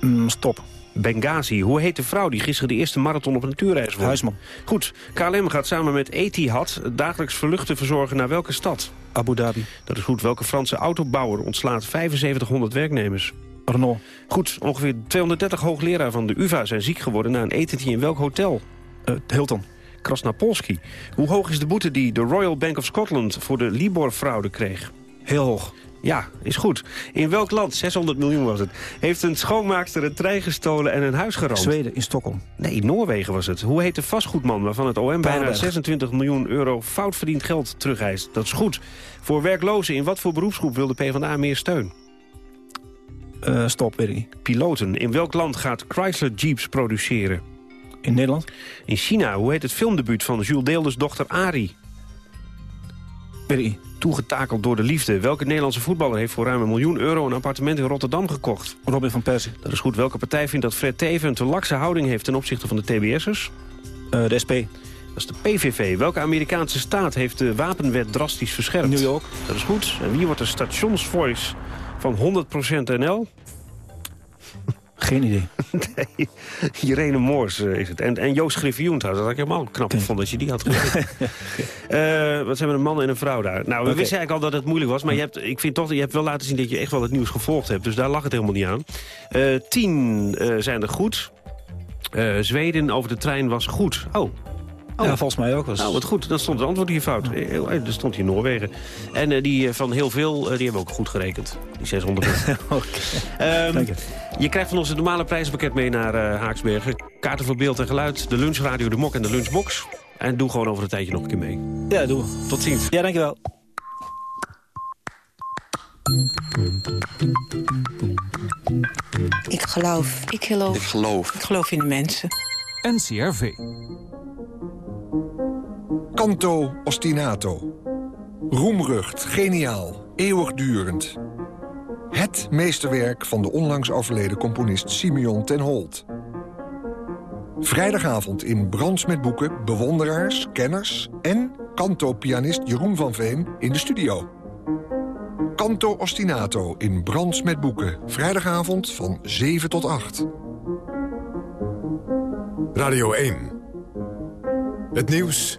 Mm, stop. Benghazi. Hoe heet de vrouw die gisteren de eerste marathon op een natuurreis won? Huisman. Goed. KLM gaat samen met Etihad dagelijks vluchten verzorgen naar welke stad? Abu Dhabi. Dat is goed. Welke Franse autobouwer ontslaat 7500 werknemers? Renault. Goed. Ongeveer 230 hoogleraar van de UvA zijn ziek geworden na een etentje in welk hotel? Uh, Hilton. Krasnapolski. Hoe hoog is de boete die de Royal Bank of Scotland voor de Libor-fraude kreeg? Heel hoog. Ja, is goed. In welk land, 600 miljoen was het, heeft een schoonmaakster een trein gestolen en een huis geroomd? Zweden, in Stockholm. Nee, Noorwegen was het. Hoe heet de vastgoedman waarvan het OM bijna 26 miljoen euro fout verdiend geld terugeist? Dat is goed. Voor werklozen, in wat voor beroepsgroep wil de PvdA meer steun? Uh, stop, weet ik niet. Piloten. In welk land gaat Chrysler Jeeps produceren? In Nederland. In China. Hoe heet het filmdebuut van Jules Deelders dochter Ari? Toegetakeld door de liefde. Welke Nederlandse voetballer heeft voor ruim een miljoen euro... een appartement in Rotterdam gekocht? Robin van Persie. Dat is goed. Welke partij vindt dat Fred Teven een te lakse houding heeft... ten opzichte van de TBS'ers? Uh, de SP. Dat is de PVV. Welke Amerikaanse staat heeft de wapenwet drastisch verscherpt? New York. Dat is goed. En wie wordt de stationsvoice van 100% NL? Geen idee. nee, Irene Moors uh, is het. En, en Joost Griffioen dat had ik helemaal knap okay. vond dat je die had gezegd. uh, wat zijn we een man en een vrouw daar? Nou, we okay. wisten eigenlijk al dat het moeilijk was. Maar je hebt, ik vind toch, je hebt wel laten zien dat je echt wel het nieuws gevolgd hebt. Dus daar lag het helemaal niet aan. Uh, tien zijn er goed. Zweden over de trein was goed. Oh, Oh. Ja, volgens mij ook. Was... Nou, wat goed. Dan stond het antwoord hier fout. Oh. Er stond hier Noorwegen. En uh, die van heel veel, uh, die hebben ook goed gerekend. Die 600. okay. um, je krijgt van ons het normale prijzenpakket mee naar uh, Haaksbergen. Kaarten voor beeld en geluid, de lunchradio, de mok en de lunchbox. En doe gewoon over een tijdje nog een keer mee. Ja, doe. Tot ziens. Ja, dankjewel. Ik geloof. Ik geloof. Ik geloof. Ik geloof in de mensen. NCRV. Canto ostinato. Roemrucht, geniaal, eeuwigdurend. Het meesterwerk van de onlangs overleden componist Simeon ten Holt. Vrijdagavond in Brands met Boeken, bewonderaars, kenners... en canto-pianist Jeroen van Veen in de studio. Canto ostinato in Brands met Boeken. Vrijdagavond van 7 tot 8. Radio 1. Het nieuws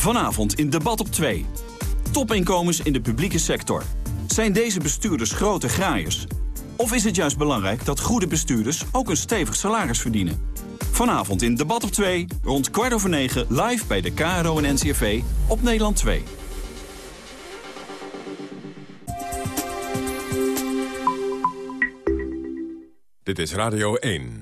Vanavond in Debat op 2. Topinkomens in de publieke sector. Zijn deze bestuurders grote graaiers? Of is het juist belangrijk dat goede bestuurders ook een stevig salaris verdienen? Vanavond in Debat op 2, rond kwart over 9, live bij de KRO en NCRV op Nederland 2. Dit is Radio 1.